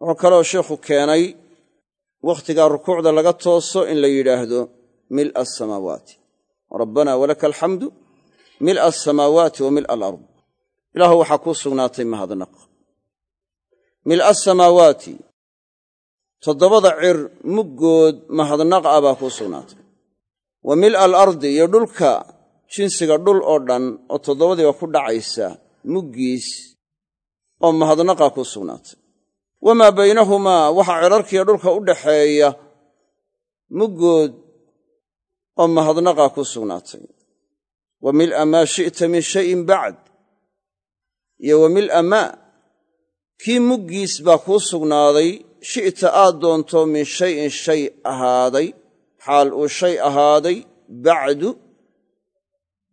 Wuxuu kaloo sheikhu keenay wakhtigaa rukuucda laga tooso in la yidhaahdo mil'a asamaawaati rabbanaa walaka alxamdu mil'a asamaawaati wa mil'a alard ilaahu waxaa kuu sugnaatay mahadnaq mil'a asamaawaati toddobada cir muggood mahadnaq ah baa kuu sugnaatay. Wa mil'a alardi iyo dhulka jinsiga dhul oo dhan oo toddobadiiba ku dhacaysa muggiis oo mahadnaqaa kuu sugnaatay. Wamaa baynahumaa waxa cirarkiiyo dhulka u dhaxeeya muggood oo mahadnaqaa kuu sugnaatay. Wa mil'a maa shi'ta min shayin bacd iyo wa mil'a maa kii muggiis baa kuu sugnaaday shi'ta aad doonto min shayin shay ahaaday xaal uu shay ahaaday bacdu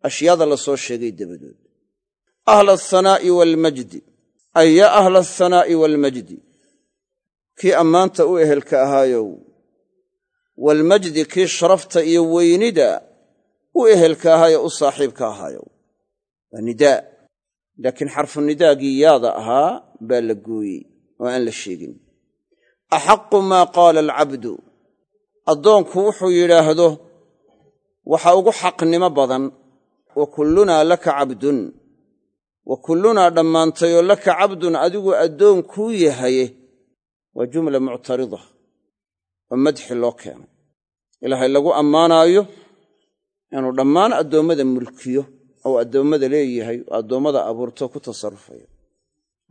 ashyaada la soo sheegay dabadood ahla alhanaa'i waalmajdi ay yaa ahla alhanaa'i waalmajdi kii ammaanta u ehelka ahaayow waalmajdi kii sharafta iyo weynida u ehelka ahaayo u saaxiibka ahaayow waa nidaa laakiin xarfu nidaagii yaada ahaa baa la gooyey oo aan la sheegin axaqu maa qaala alcabdu addoonku wuxuu yidhaahdo waxa ugu xaqnimo badan wa kullunaa laka cabdun wa kullunaa dhammaantayoo laka cabdun adigu addoon kuu yahaye waa jumla muctarida oo madxi loo keenay ilaahay lagu ammaanaayo inuu dhammaan addoommada mulkiyo ou addoommada leeyahay oo addoommada abuurto ku tasarrufayo.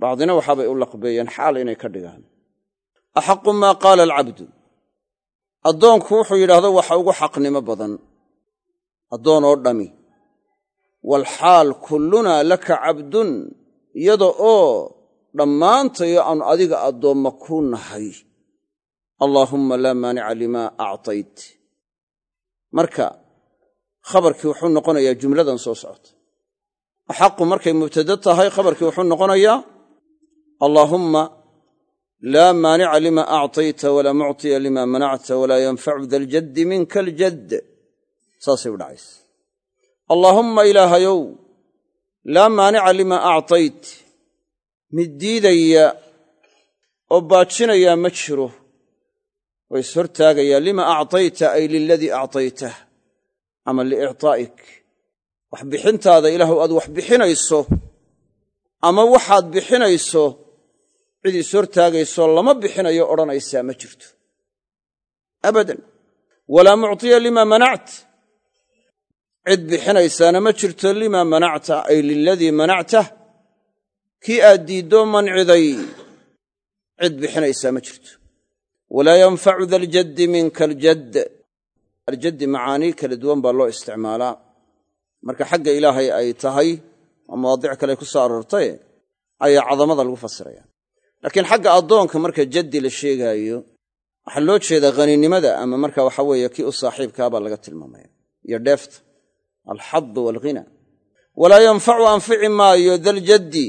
Bacdina waxaabay u laqbeeyeen xaal inay ka dhigaan. Axaqu maa qaala alcabdu? Addoonku wuxuu yidhaahdo waxa ugu xaqnimo badan addoon oo dhami walxaal kullunaa laka cabdun iyada oo dhammaantayo aanu adiga addoomma kuu nahay. Allaahumma laa maanica limaa actayt. Marka khabarkii wuxuu noqonayaa jumladan soo socota axaqu markay mubtado tahay khabarkii wuxuu noqonayaa allaahumma laa maanica lima actayta walaa muctiya lima manacta walaa yanfacu da ljaddi minka aljadd saasay u dhacaysa allaahumma ilaahayow laa maanica lima actayt. Mid diidaya oo baajinayaa ma jiro. Oo ishortaagayaa lima actayta ay liladii actaytah ama liictaa'ik. Wax bixintaada ilaahu aad wax bixinayso ama waxaad bixinayso cid ishortaagaysoo lama bixinayo odhanaysaa ma jirto. Abadan. Walaa muctiya lima manact cid bixinaysaana ma jirto lima manacta ay liladii manactah kii aad diiddoo manciday cid bixinaysaa ma jirto. Walaa yanfacu da aljaddi minka aljadd aljaddi macaanii kala duwan baa loo isticmaalaa. Marka xagga ilaahay ay tahay oo mawaadic kale ku soo aroortaye ayaa cadamada lagu fasiraya laakiin xagga addoonka marka jaddi la sheegaayo waxaa loo jeedaa haninimada ama marka waxa weeye kii u saaxiibkaa baa laga tilmaamaya. Iyo dheefta alxadu waalghina walaa yanfacu anfici maayo daljaddi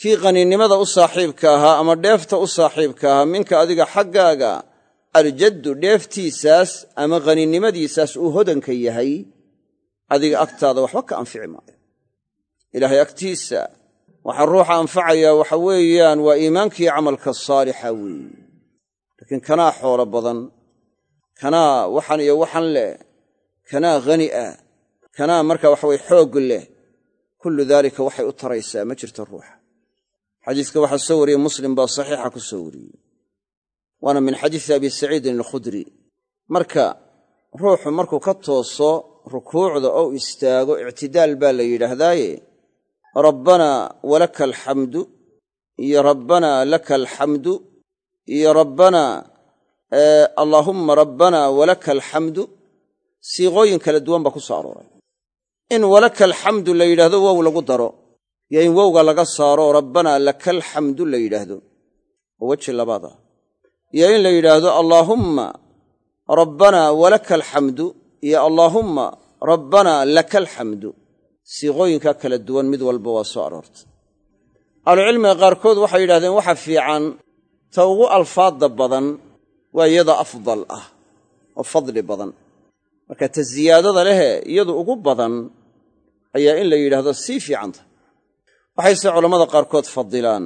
kii haninimada u saaxiibka ahaa ama dheefta u saaxiibka ahaa minka adiga xaggaaga aljaddu dheeftiisaas ama haninimadiisaas uu hodanka yahay adiga agtaada waxba ka anfici maayo. Ilaahay agtiisa waxaa ruuxa anfacayaa waxa weeyaan waa iimaankii camalka saalixa weeye laakiin kanaa xoolo badan kanaa waxan iyo waxan leh kanaa hani ah kanaa marka waxaweye xoog leh. Kullu daalika waxay u taraysaa ma jirto ruuxa xadiiska waxaa soo wariyey muslim baa saxiixa ku soo wariyey. Waana min xadiisi abi saciidin alkhudri. Marka ruuxu markuu ka tooso rukuucda oo istaago ictidaal baa la yidhaahdaaye rabbanaa walaka alxamdu iyo rabbanaa laka alxamdu iyo rabbanaa allaahumma rabbanaa walaka alxamdu siiqooyin kala duwan baa ku soo arooray in walaka alxamdu la yidhahdo wow lagu daro. Iyo in wowga laga saaro rabbanaa laka alxamdu la yidhaahdo. Oo weji labaad ah. Iyo in la yidhaahdo allaahumma rabbanaa walaka alxamdu. Iyo allaahumma rabbanaa laka alxamdu. Siiqooyinka kala duwan mid walba waa soo aroortay. Ahlucilmiga qaarkood waxay yidhahdeen waxa fiican ta ugu alfaadda badan waa iyada afdal ah oo fadli badan. Marka ta siyaadada lehe iyadu ugu badan ayaa in la yidhaahdo sii fiicanta. Waxayse culammada qaarkood fadilaan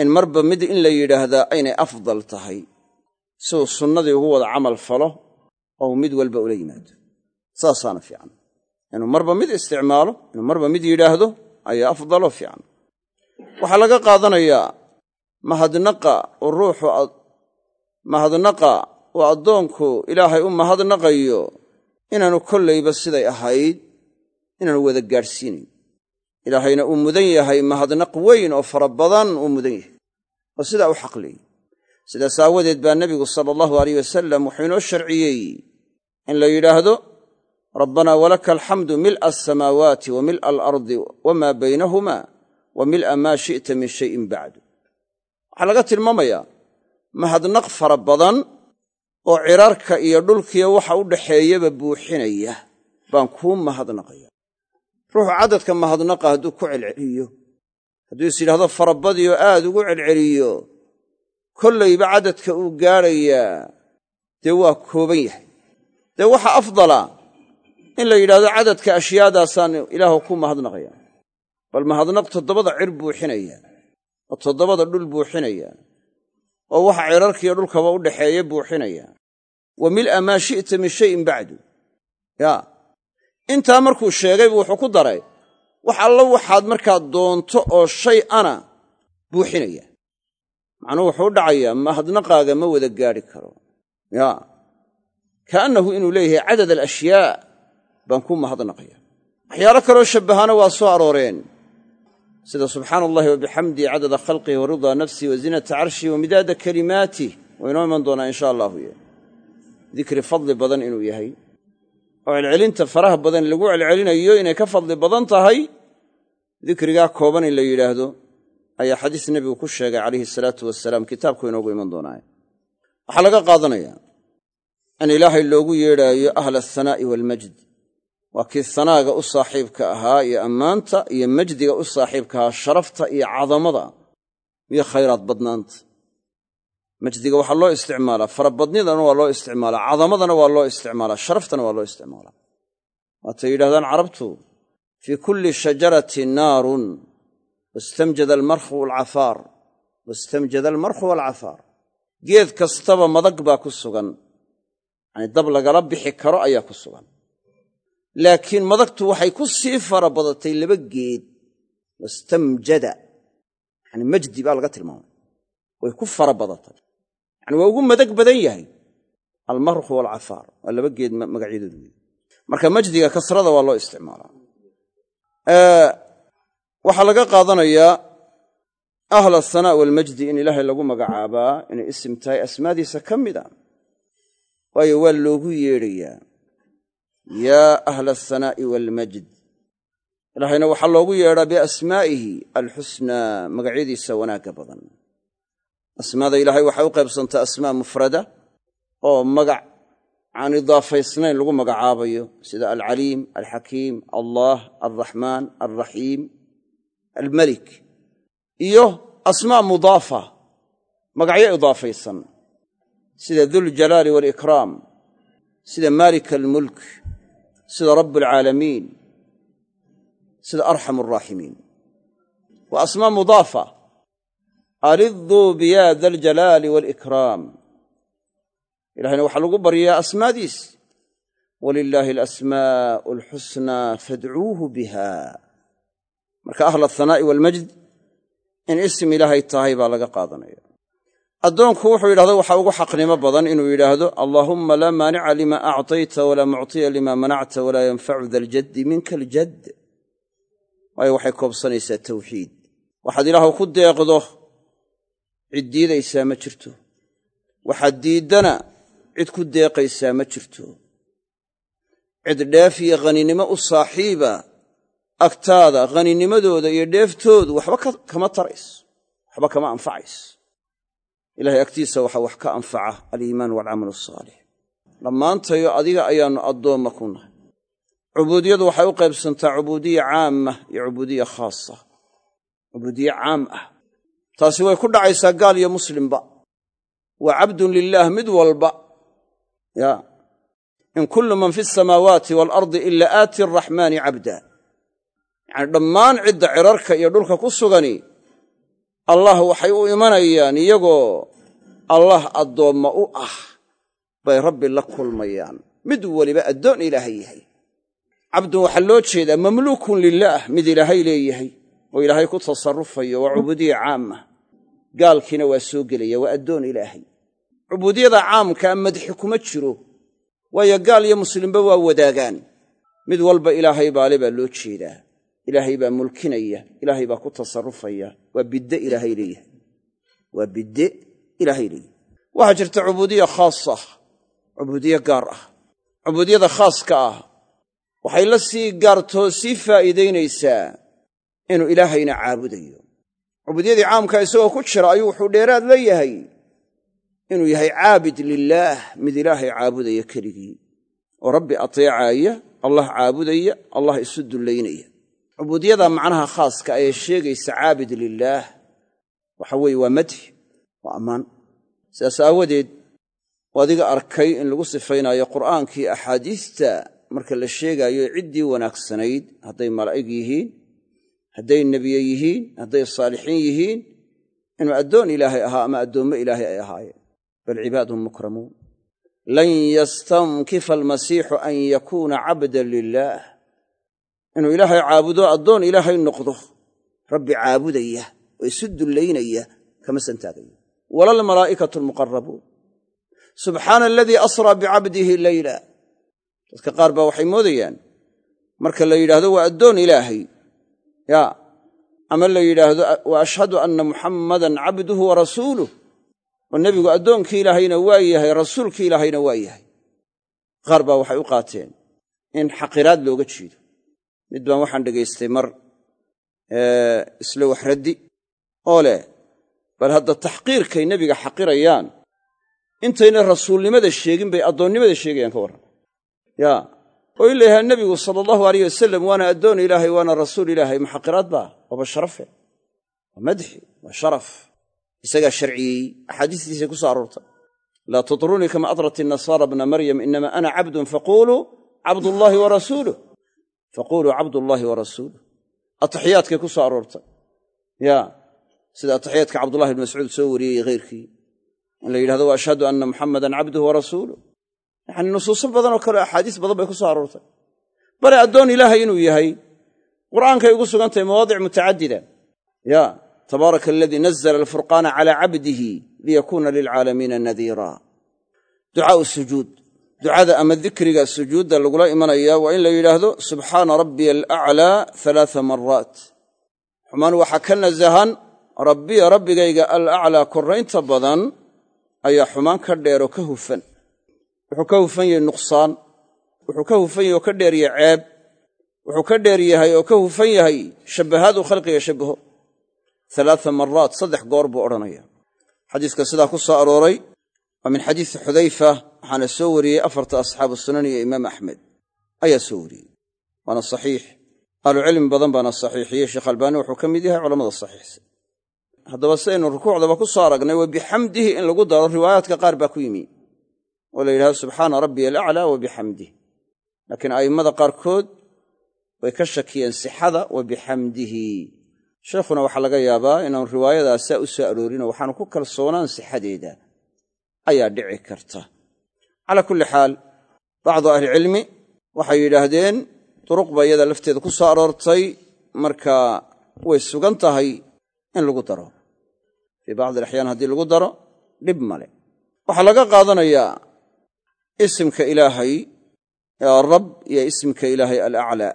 in marba mid in la yidhaahdaa aynay afdal tahay siduu sunnadii ugu wada camal falo oo mid walba ula yimaado. Saasaana fiican. Inuu marba mid isticmaalo inuu marba mid yidhaahdo ayaa afdaloo fiican. Waxaa laga qaadanayaa mahadnaqa uu ruuxu mahadnaqa uu addoonku ilaahay u mahadnaqayo inaanu kollayba siday ahayd inaanu wada gaadhsiinayn ilaahayna uu mudan yahay mahadnaq weyn oo fara badan uu mudan yahay. Oo sidaa u xaqleeyey sidaas aawadeed baa nebigu sala allahu alayh wasalam wuxuu inoo sharciyey in la yidhaahdo rabbanaa walaka alxamdu mil'a asamaawaati wa mil'a alardi wamaa baynahuma wa mil'a maa shi'ta min shayin bacdu waxaa laga tilmaamayaa mahadnaq fara badan oo cirarka iyo dhulkiya waxa u dhaxeeyaba buuxinaya baan kuu mahadnaqaya ruuxu caddadka mahadnaqa hadduu ku celceliyo hadduu is yidhahdo farabadiyo aad ugu celceliyo kollayba caddadka uu gaadhayaa dee waa kooban yahay. Dee waxa afdala in la yidhahdo caddadka ashyaadaasaan ilaahu ku mahadnaqaya. Bal mahadnaq toddobada cir buuxinaya oo toddobada dhul buuxinaya oo waxa cirarkiiyo dhulkaba u dhaxeeya buuxinaya. Wa mil'a maa shi'ta min shayin bacdu. Yaa intaa markuu sheegaybu wuxuu ku daray wax allo waxaad markaa doonto oo shay ana buuxinaya. Macnuhu wuxuu dhacayaa mahadnaqaaga ma wada gaadhi karo. Yaa kaannahu inuu leeyahay cadad alashyaa baan ku mahadnaqaya. Waxyaalo kaloo shabbahaana waa soo arooreen. Sida subxaana allahi wa bixamdihi cadada khalqihi wa ridaa nafsihi wa zinata carshihi wa midaada inoo iman doonaa insha allahu y dikri fadli badan inuu yahay oo celcelinta faraha badan lagu celcelinayo inay ka fadli badan tahay dikrigaa kooban in la yidhaahdo ayaa xadiis nebigu ku sheegay calayhi salaatu wasalaam kitaabku inoogu iman doonaa waxaa laga qaadanayaa in ilaahay loogu yeedhaayo ahla ahanaa'i waalmajd waa kii hanaaga u saaxiibka ahaa iyo ammaanta iyo majdiga u saaxiibka ahaa sharafta iyo cadamada iyo khayraad badnaanta majdiga waxaa loo isticmaalaa farabadnidana waa loo isticmaalaa cadamadana waa loo isticmaalaa sharaftana waa loo isticmaalaa. Waatay yidhahdaan carabtu fii kulli shajaratin naarun wastamjada almarkhu walcafaar wastamjada almarkhu waalcafaar geed kastaba madag baa ku sugan yacanii dab lagala bixi karo ayaa ku sugan. Laakiin madagtu waxay ku sii fara badatay laba geed wastamjada yani majdi baa laga tilmaamay way ku fara badatay yani waa ugu madag badan yahay. Almarkhu waalcafaar waa laba geed magacyadoodu wey marka majdiga kasrada waa loo isticmaalaa. Waxaa laga qaadanayaa ahla ahanaa waalmajdi in ilaahay lagu magacaabaa inay isim tahay asmaadiisa ka mid a. Waayo waa loogu yeedhayaa yaa ahla ahanaa'i waalmajd ilaahayna waxaa loogu yeedhaa biasmaa'ihi alxusnaa magacyadiisa wanaagga badan asmaada ilaahay waxay u qaybsantaa asmaa mufrada oo magac aan idaafaysnayn lagu magacaabayo. Sida alcaliim alxakiim allah alraxmaan alraxiim almelik iyo asmaa mudaafa magacyo idaafaysan sida duljalaali waalikraam sida maalik almulk sida rabb alcaalamiin sida arxam alraaximiin waa asmaa mudaafa aliduu biya da aljalaali ilahayna waxaa lagu baryaa asmaadiis. Walilaahi alasmaa'u alxusnaa fadcuuhu biha. Marka ahla athanaa'i waalmajd in isim ilaahay tahay baa laga qaadanaya. Addoonku wuxuu yidhahdo waxaa ugu xaqnimo badan inuu yidhaahdo allaahumma laa maanica lima actayta walaa muctiya lima manacta walaa yanfacu da aljaddi minka aljadd waayo waxay koobsanaysaa tawxiid. Waxaad ilaahu ku deeqdo cid diidaysaa ma jirto. Waxaad diiddana cid ku deeqaysaa ma jirto. Cid dheef iyo khaninimo u saaxiiba agtaada khaninimadooda iyo dheeftoodu waxba kama tarayso waxba kama anfacayso. Ilahay agtiisa waxaa wax ka anfaca aliimaan waalcamal asaalix dhammaantayo adiga ayaannu addoomma ku nahay. Cubuudiyadu waxay u qaybsantaa cubuudiya caama iyo cubuudiya khaasa cubuudiye caam ah taasi way ku dhacaysaa gaal iyo muslimba. Waa cabdun lilaah mid walba ya in kullu man fi asamaawaati waalardi ila aati araxmaani cabda. Yacani dhammaan cidda cirarka iyo dhulka ku sugani allah waxay u imanayaan iyagoo allah addoomma u ah bay rabbi la kulmayaan. Mid weliba addoon ilaahay yahay. Cabdun waxaa loo jeedaa mamluukun lilaah mid ilaahay leeyahay oo ilaahay ku tasarufayo waa cubuudiya caama gaalkiina waa soo gelaya waa addoon ilaahay. Cubuudiyada caamkaa madxi kuma jiro waayo gaal iyo muslimba waa wadaagaan. Mid walba ilaahay baale baa loo jeedaa. Ilaahay baa mulkinaya ilaahay baa ku tasarufaya waa bidde ilaahay leeyahay. Waa bidde ilaahay leeyahay. Waxaa jirta cubuudiya khaasa cubuudiye gaar ah. Cubuudiyada khaaska ah waxay la sii gaartoo sii faa'iidaynaysaa inuu ilaahayna caabudayo. Cubuudiyadii caamka isagoo ku jira ayuu wuxuu dheeraad la yahay inuu yahay caabid lilaah mid ilaahay caabudaya keligii oo rabbi ateecaaya allah caabudaya allah isu dullaynaya. Cubuudiyada macnaha khaaska ayee sheegaysa caabid lilaah waxa weeye waa madxi waa ammaan. Sidaas aawadeed adiga arkay in lagu sifaynaayo qur'aankii axaadiista marka la sheegaayo ciddii wanaagsanayd hadday malaa'ig yihiin hadday nebiye yihiin hadday saalixiin yihiin inuu addoon ilaahay ahaa ama addoommo ilaahay ay ahaayeen. Bal cibaadun mukramuun. Lan yastankifa almasiixu an yakuuna cabdan lilaah inuu ilaahay caabudo addoon ilaahay noqdo rabbi caabudaya oo isu dullaynaya kama santaagayo wala almalaa'ikatu almuqarabuun subxaana aladii asraa bicabdihi leyla dadka qaar baa waxay moodayaan marka la yidhaahdo waa addoon ilaahay ya ama la yidhaahdo wa ashhadu anna muxammadan cabduhu wa rasuuluh oo nebigu addoonkii ilaahayna waa yahay rasuulkii ilaahayna waa yahay. Qaar baa waxay u qaateen in xaqiraad looga jeedo. Mid baan waxaan dhegaystay mar isla wax raddi oo leh bal hadda taxqiirkay nebiga xaqirayaan intayna rasuulnimada sheegin bay addoonnimada sheegayaan ka warran. Ya oo in la yahaa nebigu sala allahu alayh wasalam waana addoon ilaahay waana rasuul ilaahay. Maxaqiraad baa? Waaba sharafe waa madxi? Waa sharaf? Isagaa sharciyey. Axaadiistiisay ku soo aroortay. Laa tutrunii kama adrat inasaara bna maryam inama ana cabdun faquluu cabdullaahi wa rasuuluh. Faquluu cabdullaahi wa rasuuluh. Ataxiyaadkay ku soo aroortay. Ya sida ataxiyaadka cabdullahi ibn mascuud soo wariyey khayrkii in la yidhahdo wa ashhadu anna muxamadan cabduhu wa rasuuluh yacani nusuuso badanoo kale axaadiis badan bay ku soo aroortay. Bale addoon ilaahay inuu yahay qur'aankay ugu sugan tahay mawaadic mutacadida. Ya tabaaraka aladii nazla alfurqaana calaa cabdihi liyakuuna lilcaalamiina nadiira. Ducaau sujuud. Ducada ama dikriga sujuudda lagula imanaya waa in la yidhaahdo subxaana rabbiya alaclaa alaaa maraat xumaan waxaa ka nasahan rabbiya rabbigayga alaclaa korraynta badan ayaa xumaan ka dheeroo ka hufan wuxuu ka hufan yahay nuqsaan wuxuu ka hufan yahy oo ka dheerya ceeb wuxuu ka dheer yahay oo ka hufan yahay shabbahaad uu khalqiga shabbaho. Alaaa maraat saddex goor buu odhanaya. Xadiiska sidaa ku soo arooray waa min xadiisi xudayfa waxaana soo wariyey afarta asxaabu sunan iyo imaam axmed. Ayaa soo wariyey. Waana saxiix. Ahlucilmi badan baana saxiixiyey sheekh albaani wuxuu ka mid yahay culamada saxiixsa haddaba sidaynu rukuucdaba ku soo aragnay wa bixamdihi in lagu daro riwaayaadka qaar baa ku yimi oo la yidhahdo subxaana rabbiya alaclaa wa bixamdih laakiin a'immada qaarkood way ka shakiyeen sixada wa bixamdihi sheikhuna waxaa laga yaabaa inaanu riwaayadaas saa u soo aroorinoo waxaanu ku kalsoonaan sixadeeda. Ayaa dhici karta. Calaa kulli xaal bacdu ahlicilmi waxay yidhaahdeen duruq ba iyada lafteeda ku soo aroortay marka way sugan tahay in lagu daro. Fii bacdi alaxyaan haddii lagu daro dhib male waxaa laga qaadanayaa isimka ilaahay ee rab iyo isimka ilaahay alaclaa.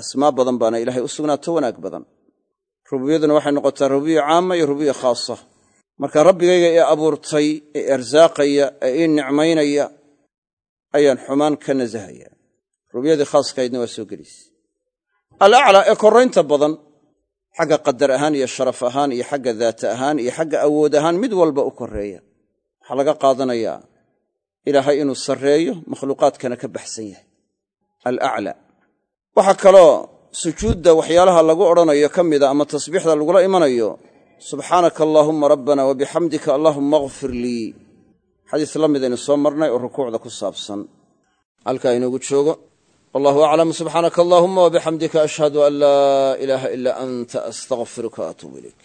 Asmaa badan baana ilaahay u sugnaato wanaag badan. Rububiyaduna waxay noqotaa rububiya caama iyo rububiya khaasa. Marka rabbigayga ee abuurtay ee arsaaqaya ee ii nicmaynaya ayaan xumaan ka nasahaya rububiyadii khaaskahaydna waa soo gelaysa alaclaa ee korraynta badan xagga qadar ahaan iyo sharaf ahaan iyo xagga daata ahaan iyo xagga awood ahaan mid walba u korreeya. Waxaa laga qaadanayaa ilaahay inuu sarreeyo makhluuqaadkana ka baxsan yahay. Alaclaa waxaa kaloo sujuudda waxyaalaha lagu odhanayo ka mida ama tasbiixda lagula imanayo subxaanaka allaahumma rabbana wa bixamdika allaahumma akfir lii. Xadiis la midaynu soo marnay oo rukuucda ku saabsan. Halkaa inoogu joogo. Wallahu aclam subxaanaka allaahuma wabixamdika ashhadu an laa ilaaha ilaa anta astaqfiruka waatuubu ilayk